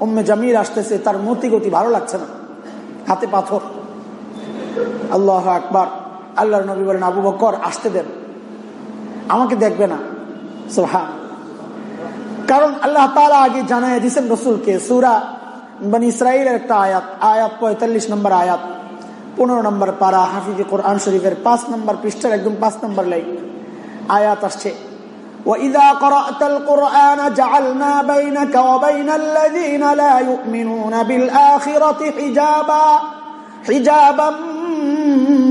ওম্মে জামিল আসতেছে, তার মতি গতি ভালো লাগছে না। হাতে পাথর। আল্লাহ আকবার। আল্লাহ নবী বলেন, আবু বকর, আসতে দেন। আমাকে দেখবে না। সোহা কারণ আল্লাহ তালা আগে জানাই দিচ্ছেন রসুলকে, সুরা বানি ইসরায়েলের একটা আয়াত আয়াত পঁয়তাল্লিশ নম্বর আয়াত। পনেরো নম্বর পারা হাফিজ কোরআন শরীফের পাঁচ নম্বর পৃষ্ঠার একদম পাঁচ নম্বর লাইন আয়াত আসছে وإذا قرأت القرآن جعلنا بينك وبين الذين لا يؤمنون بالآخرة حجابا حجابا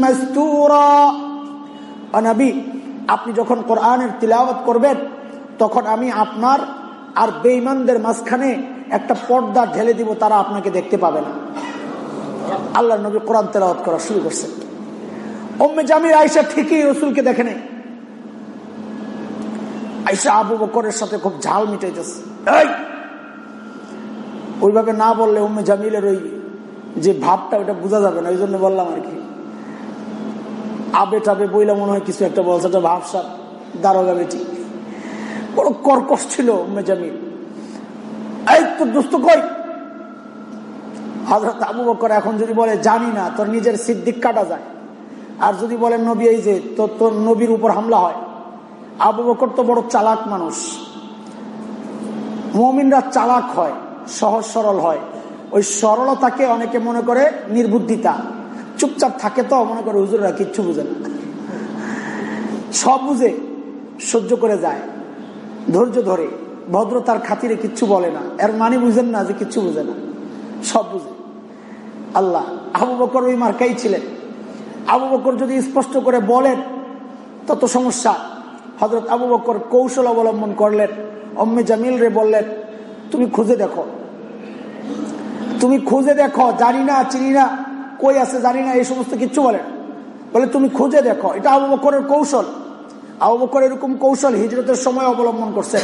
مستورا নবী আপনি যখন কোরআনের তিলাওয়াত করবেন তখন আমি আপনার আর বেঈমানদের মাঝখানে একটা পর্দা ঢেলে দিব তারা আপনাকে দেখতে পাবে না আল্লাহ নবী কোরআন তেলাওয়াত করা শুরু করছে। ওম্মে জামির আয়সা ঠিকই রসুলকে দেখে নেই। আইসা আবু বকরের সাথে খুব ঝাল মিটাইতেছে। ওইভাবে না বললে উম্মে জামিলের ওই যে ভাবটা ওটা বোঝা যাবে না ওই জন্য বললাম আর কি। আবে টাবে বইলা মনে হয় কিছু একটা বলছে একটা ভাবসাব দারোগা বেটি। বড় কর্কশ ছিল উম্মে জামিল। এই, তোর দোস্ত কই? হজরত আবু বকর এখন যদি বলে, জানি না, তোর নিজের সিদ্দিক কাটা যায়। আর যদি বলেন, নবী, এই যে তোর তোর নবীর উপর হামলা হয়। আবু বকর তো বড় চালাক মানুষ। মমিনরা চালাক হয়, সহজ সরল হয়। ওই সরলতাকে অনেকে মনে করে নির্বুদ্ধিতা। চুপচাপ থাকে তো, মনে করে হুজুরা কিচ্ছু বুঝে না। সব বুঝে, সহ্য করে যায়, ধৈর্য ধরে। ভদ্রতার খাতিরে কিচ্ছু বলে না। এর মানে বুঝেন না যে কিচ্ছু বুঝে না। সব বুঝে। আল্লাহ। আবু বকর ওই মার্কাই ছিলেন। আবু বকর যদি স্পষ্ট করে বলেন, তত সমস্যা। হজরত আবু বকর কৌশল অবলম্বন করলেন। অম্মে জামিল রে বললেন, তুমি খুঁজে দেখো। তুমি খুঁজে দেখো, জানি না, চিনি না, কই আছে জানি না, এই সমস্ত কিচ্ছু বলেন বলে, তুমি খুঁজে দেখো। এটা আবু বকরের কৌশল। আবু বকর এরকম কৌশল হিজরতের সময় অবলম্বন করছে।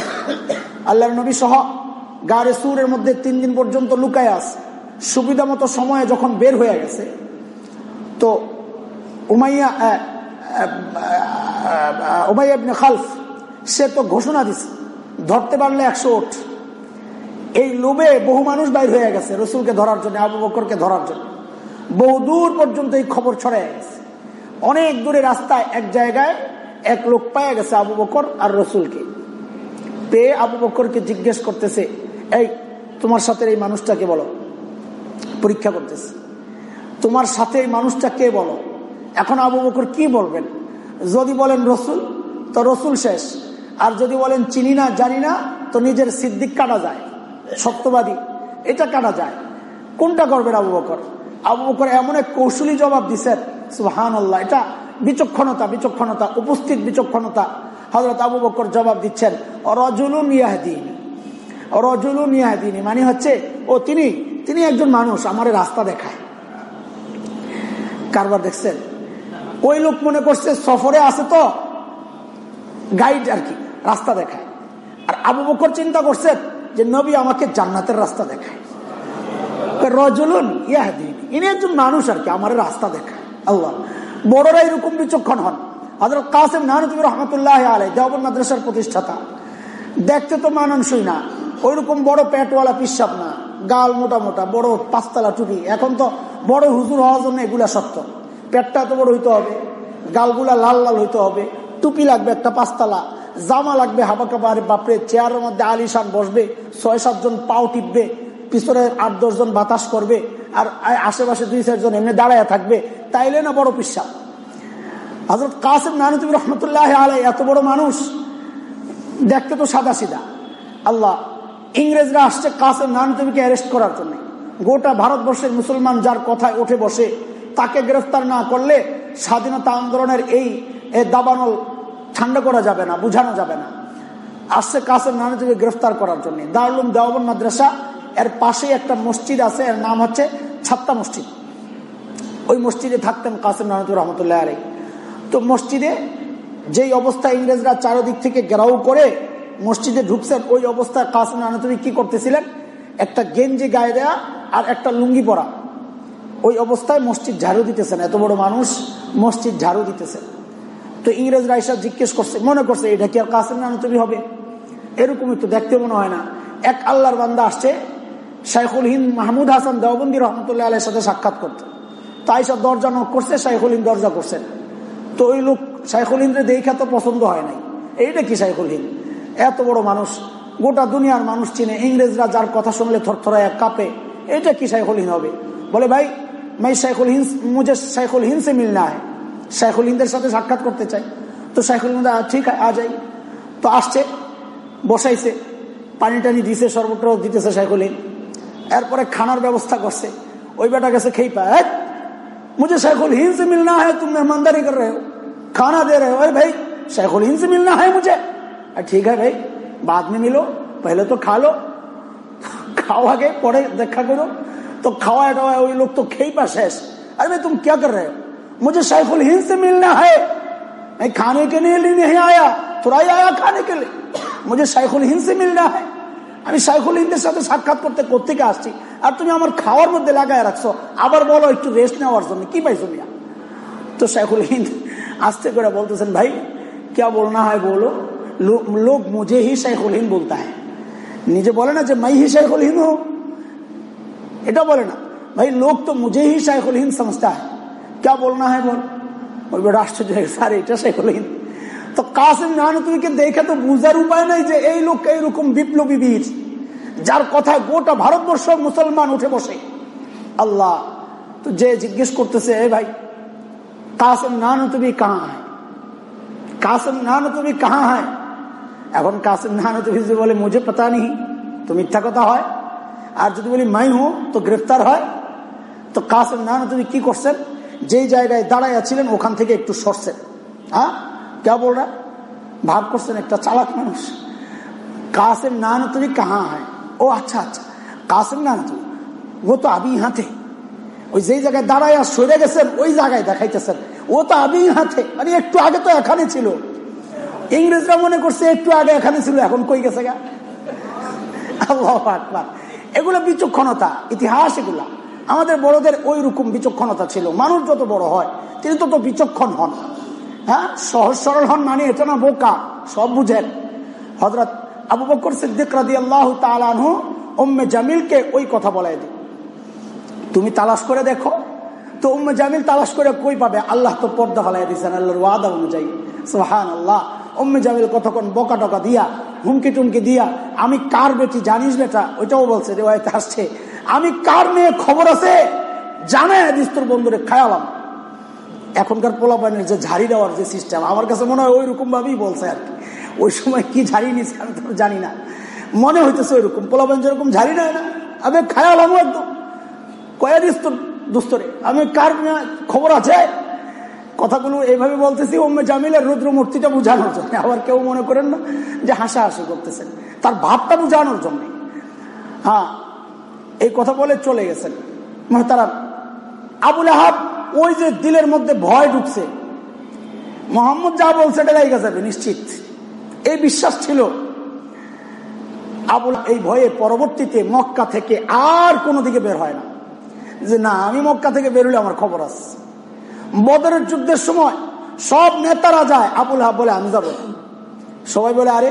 আল্লাহ নবী সহ গাড়ে সুরের মধ্যে তিন দিন পর্যন্ত লুকায় আস সুবিধা মতো সময়ে যখন বের হয়ে গেছে, তো উমাইয়া উমাইয়া খালফ, সে তো ঘোষণা দিছে, ধরতে পারলে একশো ওঠ এই লোভে বহু মানুষ বাইর হয়ে গেছে রসুলকে ধরার জন্য, আবু বকরকে ধরার জন্য। বহু দূর পর্যন্ত এই খবর ছড়াই গেছে। অনেক দূরে রাস্তায় এক জায়গায় এক লোক পাওয়া গেছে আবু বকর আর রসুলকে। পেয়ে আবু বকরকে জিজ্ঞেস করতেছে, এই, তোমার সাথে এই মানুষটাকে বলো। পরীক্ষা করতেছে। তোমার সাথে এই মানুষটা কে বলো? এখন আবু বকর কি বলবেন? যদি বলেন রসুল, তো রসুল শেষ। আর যদি বলেন চিনি না, জানি না, তো নিজের সিদ্দিক কাটা যায়। সত্যবাদী। এটা কাটা যায়। কোনটা করবেন আবু বকর? আবু বকর এমন এক কৌশলী জবাব দিচ্ছেন সুহান আল্লাহ এটা বিচক্ষণতা বিচক্ষণতা, উপস্থিত বিচক্ষণতা। হজরত আবু বকর জবাব দিচ্ছেন রজুলুন ইয়াহদিন। রজুলুন ইয়াহদিন মানে হচ্ছে, ও তিনি তিনি একজন মানুষ, আমার রাস্তা দেখায়। কারবার দেখছেন? ওই লোক মনে করছে সফরে আছে তো, গাইড আর কি, রাস্তা দেখায়। আর আবু বকর চিন্তা করছে যে নবী আমাকে জান্নাতের রাস্তা দেখায়। রজুলুন ইয়াহদিন, ইনি একজন মানুষ আর কি, আমার রাস্তা দেখায়। আল্লাহ, বড়রা এরকম বিচক্ষণ হন। হজরত কাসেম নানতুর রহমতুল্লাহ আলাই দেওবন মাদ্রাসার প্রতিষ্ঠাতা। দেখতে তো মানানসই না, ওইরকম বড় পেটওয়ালা পিসাব না। গাল মোটা মোটা, বড় পাঁচতলা টুপি। এখন তো বড় হুজুর হওয়ার জন্য এগুলা সত্য পেটটা এত বড় হইতে হবে, গালগুলা লাল লাল হইতে হবে। টুপি লাগবে একটা পাঁচতলা, জামা লাগবে হাবাকা বাড়ি বাপরে, চেয়ারের মধ্যে আলিশান বসবে ছয় সাতজন পাও টিপবে, পিছনে আট দশজন বাতাস করবে, আর আশেপাশে দুই চারজন এমনি দাঁড়ায় থাকবে, তাইলে না বড় পিসা। হজরত কাসেম নানুতুবি রহমতুল্লাহ আলাই এত বড় মানুষ, দেখতে তো সাদা সিধা আল্লাহ ইংরেজরা আসছে কাসেম নানুতুবিকে অ্যারেস্ট করার জন্য। গোটা ভারতবর্ষের মুসলমান যার কথায় উঠে বসে, তাকে গ্রেফতার না করলে স্বাধীনতা আন্দোলনের এই দাবানল ঠান্ডা করা যাবে না, বুঝানো যাবে না। আসছে কাসেম নানুতুবিকে গ্রেফতার করার জন্য। দারুলুম দেওয়াবন মাদ্রাসা, এর পাশে একটা মসজিদ আছে, এর নাম হচ্ছে ছাত্তা মসজিদ। ওই মসজিদে থাকতেন কাসেম নানুতুর রহমতুল্লাহ আলী তো মসজিদে যেই অবস্থায় ইংরেজরা চারোদিক থেকে ঘেরাও করে মসজিদে ঢুকছেন, ওই অবস্থায় কাসিম আনাতুবি কি করতেছিলেন? একটা গেঞ্জি গায়ে দেয়া আর একটা লুঙ্গি পরা। ওই অবস্থায় মসজিদ ঝাড়ু দিতেছেন। এত বড় মানুষ মসজিদ ঝাড়ু দিতেছেন। তো ইংরেজরা এসব জিজ্ঞেস করছে, মনে করছে এটা কি আর কাসিম আনাতুবি হবে? এরকমই তো দেখতে মনে হয় না। এক আল্লাহর বান্দা আসছে, শাইখুল হিন্দ মাহমুদ হাসান দেওবন্দি রহমতুল্লাহ আলের সাথে সাক্ষাৎ করতে। তাই সব দরজা নক করছে, শাইখুল হিন্দ দরজা করছেন তো ওই লোক শাইখুল হিন্দ্রে দেখা তো পছন্দ হয় নাই। এইটা কি শাইখুল হিন্দ? এত বড় মানুষ, গোটা দুনিয়ার মানুষ চিনে, ইংরেজরা যার কথা শুনলে থরথরায় কাঁপে, এটা কি শাইখুল হিন হবে? বলে, ভাই মাই শাইখুল হিন মুঝে শাইখুল হিনসে মিলনা হয় শাইখুল হিন্দের সাথে সাক্ষাৎ করতে চাই। তো শাইখুল হিন্দা ঠিক, আ, যাই। তো আসছে, বসাইছে, পানি টানি দিছে সর্বত্র দিতেছে শাইখুল হিন এরপরে খানার ব্যবস্থা করছে। ওই বেটা গেছে খেই পায় মুঝে শাইখুল হিন্দ সে মিলনা হয় তুমি মেহমানদারি কর রে খানা দে রে ভাই, শাইখুল হিন্দ সে মিলনা হয় মুঝে। ठीक है भाई बाद में मिलो पहले तो खा लो खाओ आगे পরে দেখা করো तो खवाया टवाया वही लोग तो खेई पा शेष अरे भाई तुम क्या कर रहे हो मुझे शाइफुल हिंद से मिलना है मैं खाने के लिए नहीं आया थोड़ा ही आया खाने के लिए मुझे শাইখুল হিন্দ সে মিলনা হয় আমি শাইখুল হিন্দের সাথে সাক্ষাৎ করতে কোথেকে আসছি আর তুমি আমার খাওয়ার মধ্যে লাগায় রাখছো আবার বলো একটু রেস্ট নেওয়ার জন্য কি পাইছো মিয়া তো শাইখুল হিন্দ আস্তে করে বলতেছেন ভাই क्या बोलना है बोलो लो, লোক মুজে হি শেখুল हिंद বলতে হয় নিজে বলে না যে মাই হি শেখুল हिंद এটা বলে না ভাই লোক তো মুজে হি শেখুল হিন্দ समझता হ্যাঁ বলনা হ্যাঁ है ওই আশ্চর্য স্যার এটা শেখুল হিন্দ তো কাসিম নানুতুলকে দেখে তো বুঝার উপায় নাই যে এই লোক এইরকম বিপ্লবী বীর যার কথা গোটা ভারতবর্ষ মুসলমান উঠে বসে আল্লাহ তো যে জিজ্ঞেস করতেছে এ ভাই কাসিম नान तुम्हें কাহা है? कासम नान तुम्हें কাহা है? এখন কাসিম নাহানো তুমি যদি বলে, মুঝে পাতা নেই, তো মিথ্যা কথা হয়? আর যদি বলি, মাই হো, তো গ্রেফতার হয়? তো কাসিম নাহানো তুমি কি করছেন? যেই জায়গায় দাঁড়াইয়াছিলেন ওখান থেকে একটু সরছেন। হ্যাঁ কে বলরা ভাব করছেন একটা চালাক মানুষ। कासिम नान তুমি কাহা হয়? ও আচ্ছা আচ্ছা। कासिम না তুমি ও তো আবি হাতে। ওই যেই জায়গায় দাঁড়াইয়া সরে গেছেন, ওই জায়গায় দেখাইতেছেন। ও তো আবি হাতে। মানে একটু আগে তো এখানে ছিল। ইংরেজরা মনে করছে একটু আগে এখানে ছিল, এখন কই গেছে গা? আল্লাহ আকবার। এগুলো বিচক্ষণতা, ইতিহাস এগুলা। আমাদের বড়দের ওই রকম বিচক্ষণতা ছিল। মানুষ যত বড় হয়, তিনি তত বিচক্ষণ হন। হ্যাঁ? সহজ সরল হন মানে এটা না বোকা, সব বুঝেন। হজরত আবু বকর সিদ্দিক রাদি আল্লাহ তালানহু ওম্মে জামিলকে ওই কথা বলাই দি তুমি তালাশ করে দেখো। তো উম্মে জামিল তালাশ করে কই পাবে? আল্লাহ তো পর্দা ফলাই দিয়েছেন, আল্লাহর ওয়াদা অনুযায়ী। সোহান আল্লাহ উম্মে জামিল কতক্ষণ বকা টকা দিয়া, হুমকি টুমকি দিয়া, আমি কার বেটি জানিস বেটা? ওইটাও বলছে, রেওয়ায়তে আসছে। আমি কার নিয়ে খবর আছে? জানাই দিস তোর বন্ধুরে খায়ালাম এখনকার পোলাপানের যে ঝাড়ি দেওয়ার যে সিস্টেম আমার কাছে মনে হয় ওই রকম ভাবেই বলছে আর কি। ওই সময় কি ঝাড়ি নিচ্ছে আমি তো জানি না। মনে হইতেছে ওই রকম পোলাপান যেরকম ঝাড়ি নেয় না, আমি খায়ালাম একদম। কয়া দিস তোর দোস্তরে আমি কার খবর আছে? কথাগুলো এইভাবে বলতেছি ওম্মে জামিলের রুদ্র মূর্তিটা বোঝানোর জন্য। আবার কেউ মনে করেন না যে হাসা হাসি করতেছেন। তার ভাবটা বোঝানোর জন্য। হ্যাঁ এই কথা বলে চলে গেছেন। তারা, আবুল আহাব ওই যে দিলের মধ্যে ভয় ঢুকছে। মোহাম্মদ যা বলছে এটা লেগে যাবে, নিশ্চিত। এই বিশ্বাস ছিল। আবুল এই ভয়ে পরবর্তীতে মক্কা থেকে আর কোনো দিকে বের হয় না। যে না, আমি মক্কা থেকে বেরোলে আমার খবর আছে। বদরের যুদ্ধের সময় সব নেতারা যায়, আবুল হাব বলে, আমি যাব। সবাই বলে, আরে,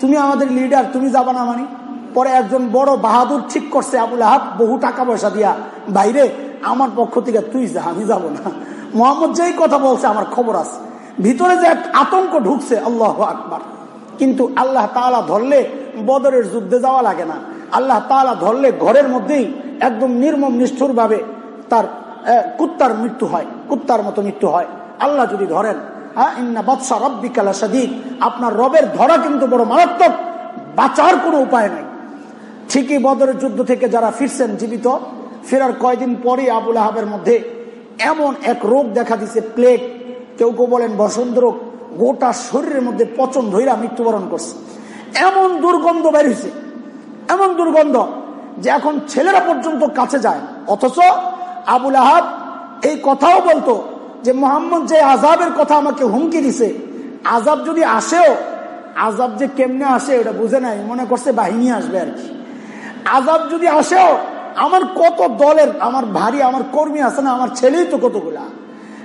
তুমি আমাদের লিডার তুমি যাবা না মানে? পরে একজন বড় বাহাদুর ঠিক করছে, আবুল আহাব বহু টাকা পয়সা দিয়া বাইরে আমার পক্ষ থেকে তুই যা, আমি যাব না। মোহাম্মদ যেই কথা বলছে, আমার খবর আছে। ভিতরে যে আতঙ্ক ঢুকছে, আল্লাহ আকবার। কিন্তু আল্লাহ তালা ধরলে বদরের যুদ্ধে যাওয়া লাগে না। আল্লাহ তালা ধরলে ঘরের মধ্যেই একদম নির্মম নিষ্ঠুর ভাবে তার কুত্তার মৃত্যু হয়, কুত্তার মতো মৃত্যু হয়। আল্লাহ যদি ধরেন হ্যাঁ ইন্না রব্বিকালা সাদিক আপনার রবের ধরা কিন্তু বড় মারাত্মক, বাঁচার কোনো উপায় নাই। ঠিকই বদরের যুদ্ধ থেকে যারা ফিরছেন জীবিত, ফেরার কয়দিন পরে আবুল আহাবের মধ্যে এমন এক রোগ দেখা দিছে, প্লেগ। কেউ কেউ বলেন বসন্ত রোগ, গোটা শরীরের মধ্যে পচন ধৈরা মৃত্যুবরণ করছে। এমন দুর্গন্ধ বের হয়েছে এমন দুর্গন্ধ যে এখন ছেলেরা পর্যন্ত কাছে যায়। অথচ আবুল আহাব এই কথাও বলতো যে মোহাম্মদ যে আজাবের কথা আমাকে হুমকি দিছে আজাব যদি আসেও আজাব যে কেমনে আসে ওটা বুঝে নাই, মনে করছে বাহিনী আসবে আর কি। আজাব যদি আসেও, আমার কত দলের, আমার ভারী, আমার কর্মী আছে না, আমার ছেলেই তো কতগুলা।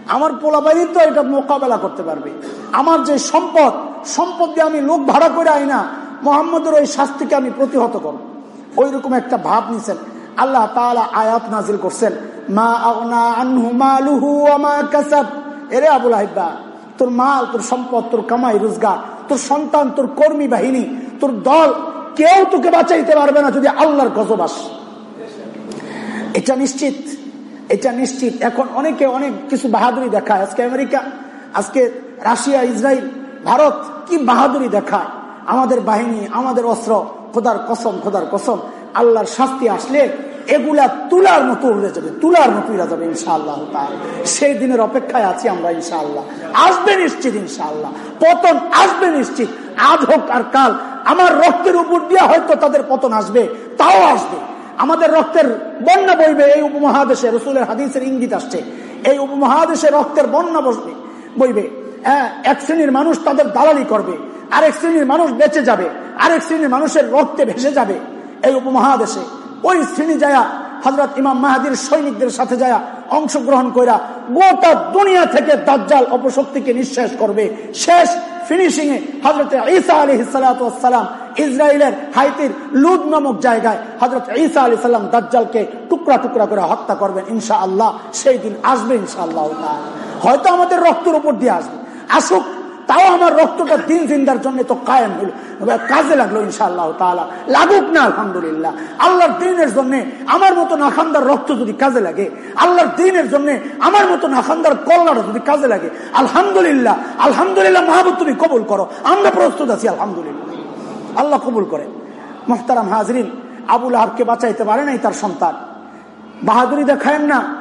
আমার পোলাবাড়ি তো এটা মোকাবেলা করতে পারবে। আমার যে সম্পদ সম্পদ দিয়ে আমি লোক ভাড়া করে আই না, মোহাম্মদের ওই শাস্তিকে আমি প্রতিহত করব। ওই রকম একটা ভাব নিছেন। আল্লাহ তালা আয়াত নাজিল করছেন, মা আনহু মালুহু আমা কাসাব। এরে আবুল আহিবা তোর মাল, তোর সম্পদ, তোর কামাই, রোজগার, তোর সন্তান, তোর কর্মী বাহিনী, তোর দল, কেউ তোকে বাঁচাইতে পারবে না যদি আল্লাহর গজবাস এটা নিশ্চিত এটা নিশ্চিত। এখন অনেকে অনেক কিছু বাহাদুরি দেখায়। আজকে আমেরিকা, আজকে রাশিয়া ইসরায়েল ভারত, কি বাহাদুরি দেখায়? আমাদের বাহিনী, আমাদের অস্ত্র, খোদার কসম খোদার কসম। আল্লাহর শাস্তি আসলে এগুলা তুলার মতো উড়ে যাবে, তুলার মতো উড়ে যাবে ইনশাআল্লাহ সেই দিনের অপেক্ষায় আছি আমরা ইনশাআল্লাহ। আসবে নিশ্চিত ইনশাআল্লাহ। পতন আসবে নিশ্চিত। আজ হোক আর কাল, আমার রক্তের উপর দিয়ে হয়তো তাদের পতন আসবে, তাও আসবে। আমাদের রক্তের বন্যা বইবে, এই উপমহাদেশে, রসুলের হাদিসের ইঙ্গিত আসছে। এই উপমহাদেশে রক্তের বন্যা বসবে, বইবে। হ্যাঁ এক শ্রেণির মানুষ তাদের দালালি করবে, আরেক শ্রেণির মানুষ বেঁচে যাবে, আরেক শ্রেণির মানুষের রক্তে ভেসে যাবে। এই উপমহাদেশে ওই শ্রেণি যায়া হজরত ইমাম মাহাদির সৈনিকদের সাথে যায় অংশগ্রহণ কইরা গোটা দুনিয়া থেকে দাজ্জাল অপশক্তিকে নিঃশ্বাস করবে। শেষ ফিনিশিং এ হজরত ঈসা আলী সালাম ইসরায়েলের হাইতির লুদ নামক জায়গায় হজরত ঈসা আলী সাল্লাম দাজ্জালকে টুকরা টুকরা করে হত্যা করবেন ইনশা আল্লাহ সেই দিন আসবে ইনশা আল্লাহ হয়তো আমাদের রক্তের উপর দিয়ে আসবে। আসুক তাও আমার রক্তটা দিন জিন্দার জন্য তো কায়েম হইল কাজে লাগল ইনশাআল্লাহ তালা লাগুক না, আলহামদুলিল্লাহ। আল্লাহর দিনের জন্য আমার মতো নাখান্দার রক্ত যদি কাজে লাগে, আল্লাহর দিনের জন্য আমার মতো নাখান্দার কল্যাণ যদি কাজে লাগে, আলহামদুলিল্লাহ আলহামদুলিল্লাহ মাহবুব তুমি কবুল করো। আমরা প্রস্তুত আছি, আলহামদুলিল্লাহ। আল্লাহ কবুল করে। মোহতারাম হাজরিন, আবুল আহাবকে বাঁচাইতে পারে নাই তার সন্তান। বাহাদুরি দেখায় না।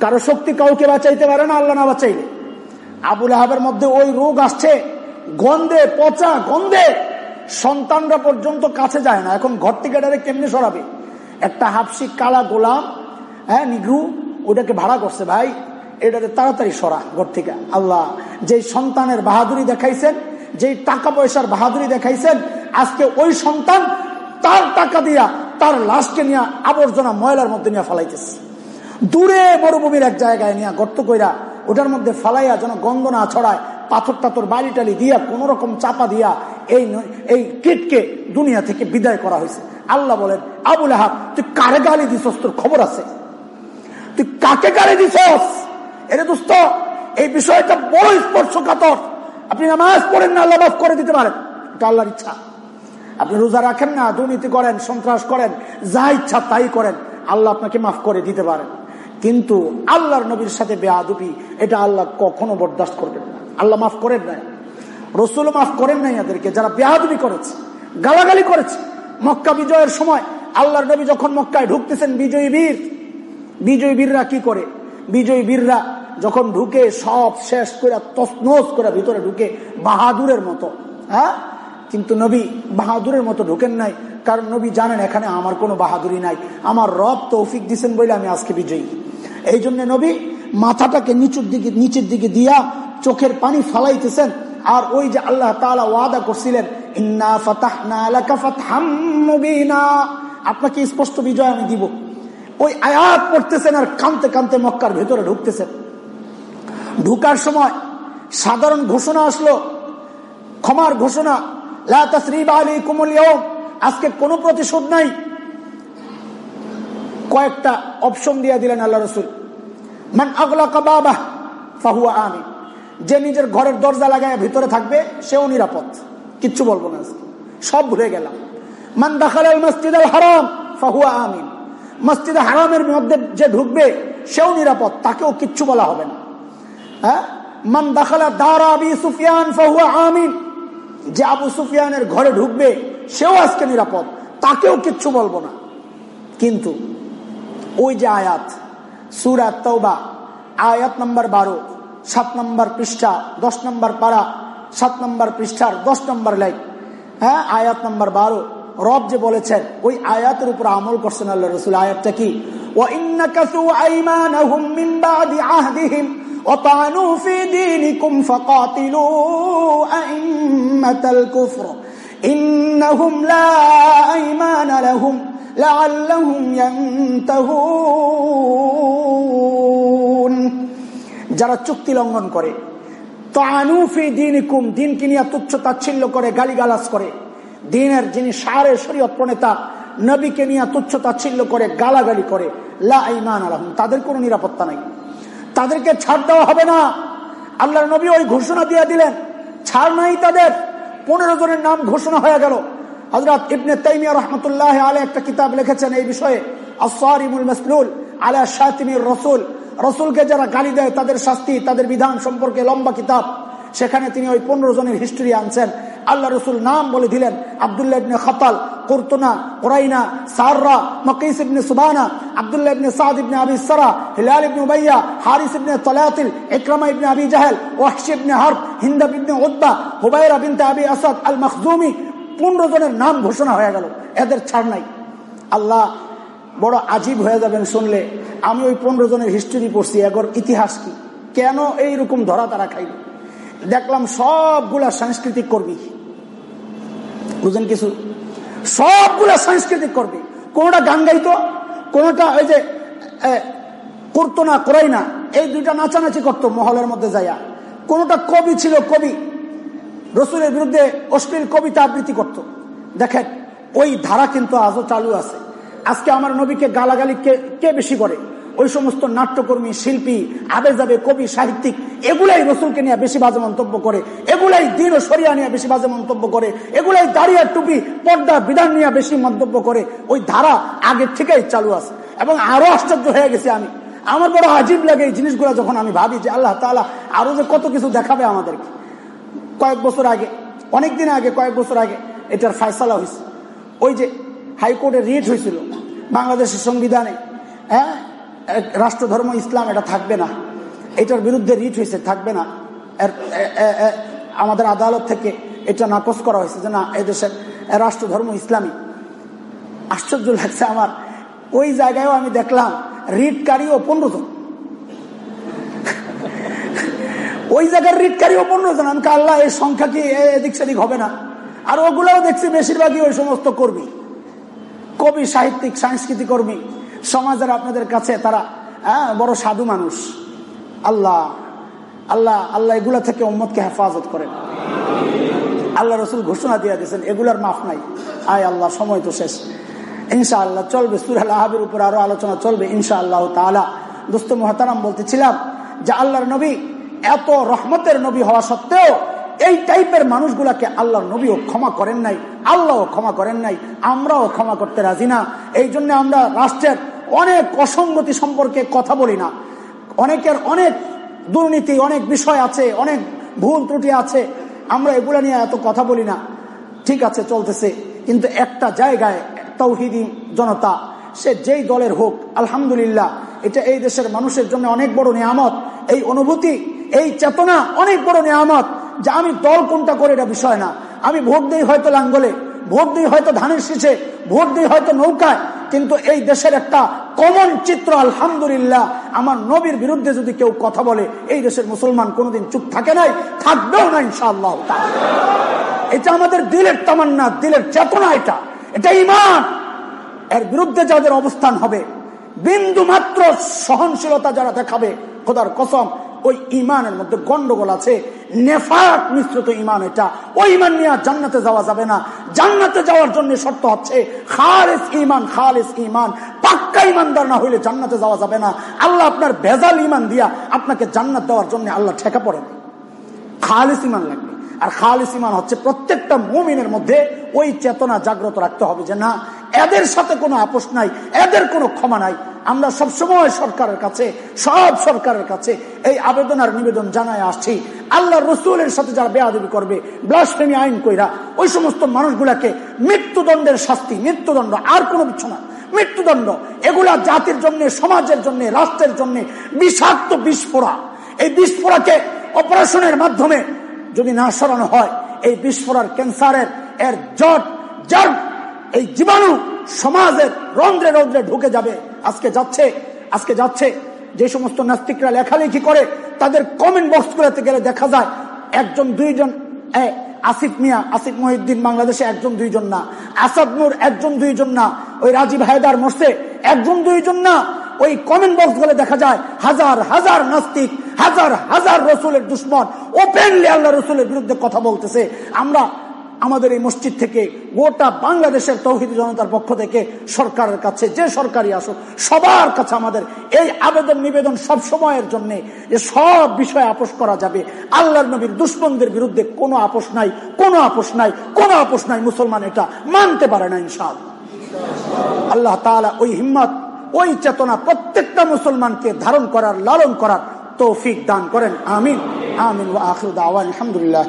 কারও শক্তি কাউকে বাঁচাইতে পারে না, আল্লাহ না বাঁচাইলে। আবুল আহাবের মধ্যে ওই রোগ আসছে, গন্ধে, পচা গন্ধে সন্তানরা পর্যন্ত কাছে যায় না। এখন ঘর থেকে ডারে কেমনে সরাবে? একটা হাফসি কালা গোলাম হ্যাঁ নিগ্রু ওটাকে ভাড়া করছে, ভাই এটাতে তাড়াতাড়ি সরা ঘর থেকে। আল্লাহ যে সন্তানের বাহাদুরি দেখাইছেন যে টাকা পয়সার বাহাদুরি দেখাইছেন, আজকে ওই সন্তান তার টাকা দিয়া, তার লাশকে নিয়ে আবর্জনা ময়লার মধ্যে নিয়ে ফেলাইতেছে। দূরে মরুভূমির এক জায়গায় নিয়ে গর্ত কইরা ওটার মধ্যে ফালাইয়া যেন গন্ধ না ছড়ায়, পাথর টাথর বাড়ি টালি দিয়া, কোন রকম চাপা দিয়া এই এই কীটকে দুনিয়া থেকে বিদায় করা হয়েছে। আল্লাহ বলেন আবুল আহাব তুই কারে গালি দিছস? তোর খবর আছে? তুই কাকে গালি দিছস? এরে দোস্ত, এই বিষয়টা বড় স্পর্শকাতর। আপনি নামাজ পড়েন না, আল্লাহ মাফ করে দিতে পারেন। এটা আল্লাহর ইচ্ছা। আপনি রোজা রাখেন না, দুর্নীতি করেন, সন্ত্রাস করেন, যা ইচ্ছা তাই করেন। আল্লাহ আপনাকে মাফ করে দিতে পারেন। কিন্তু আল্লাহর নবীর সাথে বেআবি এটা আল্লাহ কখনো বরদাস্ত করবেন না। আল্লাহ মাফ করেন নাই। রসুল মাফ করেন নাই এদেরকে, যারা বেআবি করেছে, গালাগালি করেছে। মক্কা বিজয়ের সময় আল্লাহর নবী যখন মক্কায় ঢুকতেছেন, বিজয়ী বীর, বিজয়ী বীররা কি করে? বিজয়ী বীররা যখন ঢুকে সব শেষ করে তসনস করে ভিতরে ঢুকে বাহাদুরের মতো। হ্যাঁ? কিন্তু নবী বাহাদুরের মতো ঢুকেন নাই, কারণ নবী জানেন এখানে আমার কোনো বাহাদুরি নাই। আমার রব তৌফিক দিচ্ছেন বলে আমি আজকে বিজয়ী। এই জন্য নবী মাথাটাকে নিচুর দিকে, নিচের দিকে দিয়া চোখের পানি ফালাইতেছেন। আর ওই যে আল্লাহ তালা ওয়াদা করছিলেন আপনাকে স্পষ্ট বিজয় আমি দিব। ওই আয়াত পড়তেছেন আর কানতে কানতে মক্কার ভেতরে ঢুকতেছেন। ঢুকার সময় সাধারণ ঘোষণা আসলো, ক্ষমার ঘোষণা আজকে কোনো প্রতিশোধ নাই। কয়েকটা অপশন দিয়ে দিলেন আল্লাহ রসুল। মান আগলা বাবা, ফাহুয়া আমি যে নিজের ঘরের দরজা লাগায় ভিতরে থাকবে, সেও নিরাপদ। কিচ্ছু বলব না সব ভুলে গেলাম। মান দাখাল মসজিদ আল হারাম, ফাহুয়া আমিন। মসজিদ হারামের মধ্যে যে ঢুকবে, সেও নিরাপদ, তাকেও কিচ্ছু বলা হবে না। হ্যাঁ? মান দাখালা দারা আবি সুফিয়ান, ফাহুয়া আমিন। যে আবু সুফিয়ানের ঘরে ঢুকবে, সেও আজকে নিরাপদ, তাকেও কিচ্ছু বলব না। কিন্তু ওই যে আয়াত সুরাত তৌবা আয়াত নম্বর বারো, সাত নম্বর পৃষ্ঠা, দশ নম্বর পাড়া সাত নম্বর পৃষ্ঠার দশ নম্বর লাইন। হ্যাঁ আয়াত নম্বর বারো, রব যে বলেছেন, ওই আয়াতের উপর আমল করছেন আল্লাহ রসুল। আয়াতটা কি? ইন্নহুম যারা চুক্তি লঙ্ঘন করে। দিনকে তুচ্ছ তাচ্ছিল্য করে, গালিগালাজ করে। দিনের যিনি সারে প্রণেতা তুচ্ছ তাচ্ছিল্য করে, গালাগালি করে। তাদের কোনো নিরাপত্তা নাই। তাদেরকে ছাড় দেওয়া হবে না। আল্লাহ নবী ওই ঘোষণা দিয়ে দিলেন, ছাড় নাই তাদের। পনেরো জনের নাম ঘোষণা হয়ে গেল। হজরত ইবনে তাইমিয়া রহমতুল্লাহ আলে একটা কিতাব লিখেছেন এই বিষয়ে আসরিমুল মাসলুল আলা শাতিমির রসুল। রসুলকে যারা গালি দেয়, তাদের শাস্তি, তাদের বিধান সম্পর্কে লম্বা কিতাব। সেখানে তিনি ওই পনেরো জনের হিস্ট্রি আনছেন। আল্লাহ রসুল নাম বলে দিলেন, আবদুল্লাহ ইবনে সাররা সুবানা ইবনে আবি সারা হারিস ইবনে আবি জাহেল আল পনেরো জনের নাম ঘোষণা হয়ে গেল, এদের ছাড় নাই। আল্লাহ বড় আজীব হয়ে যাবেন শুনলে। আমি ওই পনেরো জনের হিস্ট্রি পড়ছি, এগর ইতিহাস কি? কেন এইরকম ধরা তারা খাইল? দেখলাম সবগুলা সাংস্কৃতিক কর্মী। বুঝেন কিছু? সবগুলা সাংস্কৃতিক কর্মী। কোনটা গান গাইতো কোনটা ওই যে করতো না করাই না এই দুইটা নাচানাচি করতো মহলের মধ্যে যাইয়া। কোনটা কবি ছিল কবি রসুলের বিরুদ্ধে অশ্লীল কবিতা আবৃত্তি করত। দেখেন, ওই ধারা কিন্তু আজও চালু আছে। আজকে আমার নবীকে গালাগালি কে কে বেশি করে? ওই সমস্ত নাট্যকর্মী, শিল্পী আবে যাবে কবি, সাহিত্যিক, এগুলাই রসুলকে নিয়ে বেশি বাজে মন্তব্য করে। এগুলাই দিন ও সরিয়া নিয়ে বেশি বাজে মন্তব্য করে। এগুলাই দাঁড়িয়ে টুপি, পর্দা, বিধান নিয়ে বেশি মন্তব্য করে। ওই ধারা আগের থেকেই চালু আছে। এবং আরও আশ্চর্য হয়ে গেছে আমি। আমার বড় আজীব লাগে এই জিনিসগুলো যখন আমি ভাবি যে আল্লাহ তালা আরও যে কত কিছু দেখাবে আমাদেরকে। কয়েক বছর আগে অনেক দিন আগে, কয়েক বছর আগে এটার ফায়সালা হয়েছে। ওই যে হাইকোর্টে রিট হয়েছিল বাংলাদেশের সংবিধানে হ্যাঁ? রাষ্ট্র ধর্ম ইসলাম, এটা থাকবে না। এটার বিরুদ্ধে রিট হয়েছে, থাকবে না। আমাদের আদালত থেকে এটা নাকচ করা হয়েছে যে না এদেশের রাষ্ট্র ধর্ম ইসলামী। আশ্চর্য লাগছে আমার। ওই জায়গায়ও আমি দেখলাম, রিটকারীও পনেরো জন। ওই জায়গার রিটকারীও পনেরো জন? আমি আল্লাহ এই সংখ্যা কি এদিক সেদিক হবে না? আর ওগুলাও দেখছি বেশিরভাগই ওই সমস্ত কর্মী। কবি, সাহিত্যিক, সাংস্কৃতিক কর্মী। সমাজের আপনাদের কাছে তারা হ্যাঁ বড় সাধু মানুষ। আল্লাহ আল্লাহ আল্লাহ এগুলা থেকে উম্মতকে হেফাজত করেন। আল্লাহ রসুল ঘোষণা দিয়ে দিয়েছেন, এগুলার মাফ নাই। আয় আল্লাহ, সময় তো শেষ। ইনশা আল্লাহ চলবে সুরাল আহাবের উপর আরও আলোচনা চলবে ইনশা আল্লাহ তালা দোস্ত মহাতারাম বলতেছিলাম যে আল্লাহর নবী এত রহমতের নবী হওয়া সত্ত্বেও এই টাইপের মানুষগুলাকে আল্লাহর নবীও ক্ষমা করেন নাই, আল্লাহও ক্ষমা করেন নাই, আমরাও ক্ষমা করতে রাজি না। এই জন্য আমরা রাষ্ট্রের অনেক অসঙ্গতি সম্পর্কে কথা বলি না। অনেকের অনেক দুর্নীতি, অনেক বিষয় আছে, অনেক ভুল ত্রুটি আছে, আমরা এগুলা নিয়ে এত কথা বলি না। ঠিক আছে, চলতেছে। কিন্তু একটা জায়গায় তৌহিদি জনতা, সে যেই দলের হোক, আলহামদুলিল্লাহ, এটা এই দেশের মানুষের জন্য অনেক বড় নিয়ামত। এই অনুভূতি এই চেতনা অনেক বড় নিয়ামত যে আমি দল কোনটা করে এটা বিষয় না। আমি ভোট দিই হয়তো লাঙ্গলে, ভোট দিই হয়তো ধানের শীষে, ভোট দিই হয়তো নৌকায়, কিন্তু এই দেশের একটা কমন চিত্র, আলহামদুলিল্লাহ, আমার নবীর বিরুদ্ধে যদি কেউ কথা বলে, এই দেশের মুসলমান কোনোদিন চুপ থাকে নাই, থাকবেও না ইনশাআল্লাহ এটা আমাদের দিলের তামান্না, দিলের চেতনা এটা। এটা ইমান এর বিরুদ্ধে যাদের অবস্থান হবে বিন্দু মাত্র সহনশীলতা যারা দেখাবে, খোদার কসম ওই ইমানের মধ্যে গন্ডগোল আছে। নেফাক মিশ্রিত ইমান এটা। ওই ইমান নিয়ে জান্নাতে যাওয়া যাবে না। জান্নাতে যাওয়ার জন্য শর্ত হচ্ছে খালেস ইমান খালেস ইমান পাক্কা ইমানদার না হইলে জান্নাতে যাওয়া যাবে না। আল্লাহ আপনার ভেজাল ইমান দিয়া আপনাকে জান্নাত দেওয়ার জন্য আল্লাহ ঠেকা পড়ে। খালেস ইমান লাগবে। আর খালিস ইমান হচ্ছে প্রত্যেকটা মুমিনের মধ্যে ওই চেতনা জাগ্রত রাখতে হবে যে না এদের সাথে কোনো আপোষ নাই, এদের কোনো ক্ষমা নাই। আমরা সবসময় সরকারের কাছে, সব সরকারের কাছে এই আবেদন আর নিবেদন জানায় আসছি। আল্লাহ রসুলের সাথে যারা বেয়াদবি করবে ব্লাসফেমি আইন কইরা, ওই সমস্ত মানুষগুলাকে মৃত্যুদণ্ডের শাস্তি, মৃত্যুদণ্ড, আর কোনো কিছু না। মৃত্যুদণ্ড, এগুলা জাতির জন্য, সমাজের জন্য, রাষ্ট্রের জন্য বিষাক্ত বিস্ফোরা। এই বিস্ফোরাকে অপারেশনের মাধ্যমে যদি না সরানো হয়, এই বিস্ফোরার ক্যান্সারের এর জট জট এই জীবাণু সমাজের রন্ধ্রে রন্ধ্রে ঢুকে যাবে। আজকে যাচ্ছে আজকে যাচ্ছে। যে সমস্ত নাস্তিকরা লেখালেখি করে, তাদের কমেন্ট বক্স গুলোতে গেলে দেখা যায়, একজন দুইজন আসিফ মিয়া, আসিফ মহিউদ্দিন বাংলাদেশে একজন দুইজন না। আসাদ নূর একজন দুইজন না। ওই রাজীব হায়দার মরছে একজন দুইজন না। ওই কমেন্ট বক্সগুলো দেখা যায়, হাজার হাজার নাস্তিক, হাজার হাজার রসুলের দুশ্মন ওপেনলি আল্লাহ রসুলের বিরুদ্ধে কথা বলতেছে। আমরা আমাদের এই মসজিদ থেকে গোটা বাংলাদেশের তৌহিদ জনতার পক্ষ থেকে সরকারের কাছে, যে সরকারি আসুক, সবার কাছে আমাদের এই আবেদন নিবেদন সব সময়ের জন্য যে সব বিষয়ে আপোষ করা যাবে। আল্লাহর নবীর দুশ্মনদের বিরুদ্ধে কোনো আপোষ নাই, কোনো আপোষ নাই, কোনো আপোষ নাই মুসলমান এটা মানতে পারে না ইনশাল আল্লাহ তালা ওই হিম্মত, ওই চেতনা প্রত্যেকটা মুসলমানকে ধারণ করার, লালন করার তৌফিক দান করেন। আমিন। আমিন আখরুদ আওয়ান আলহামদুলিল্লাহ।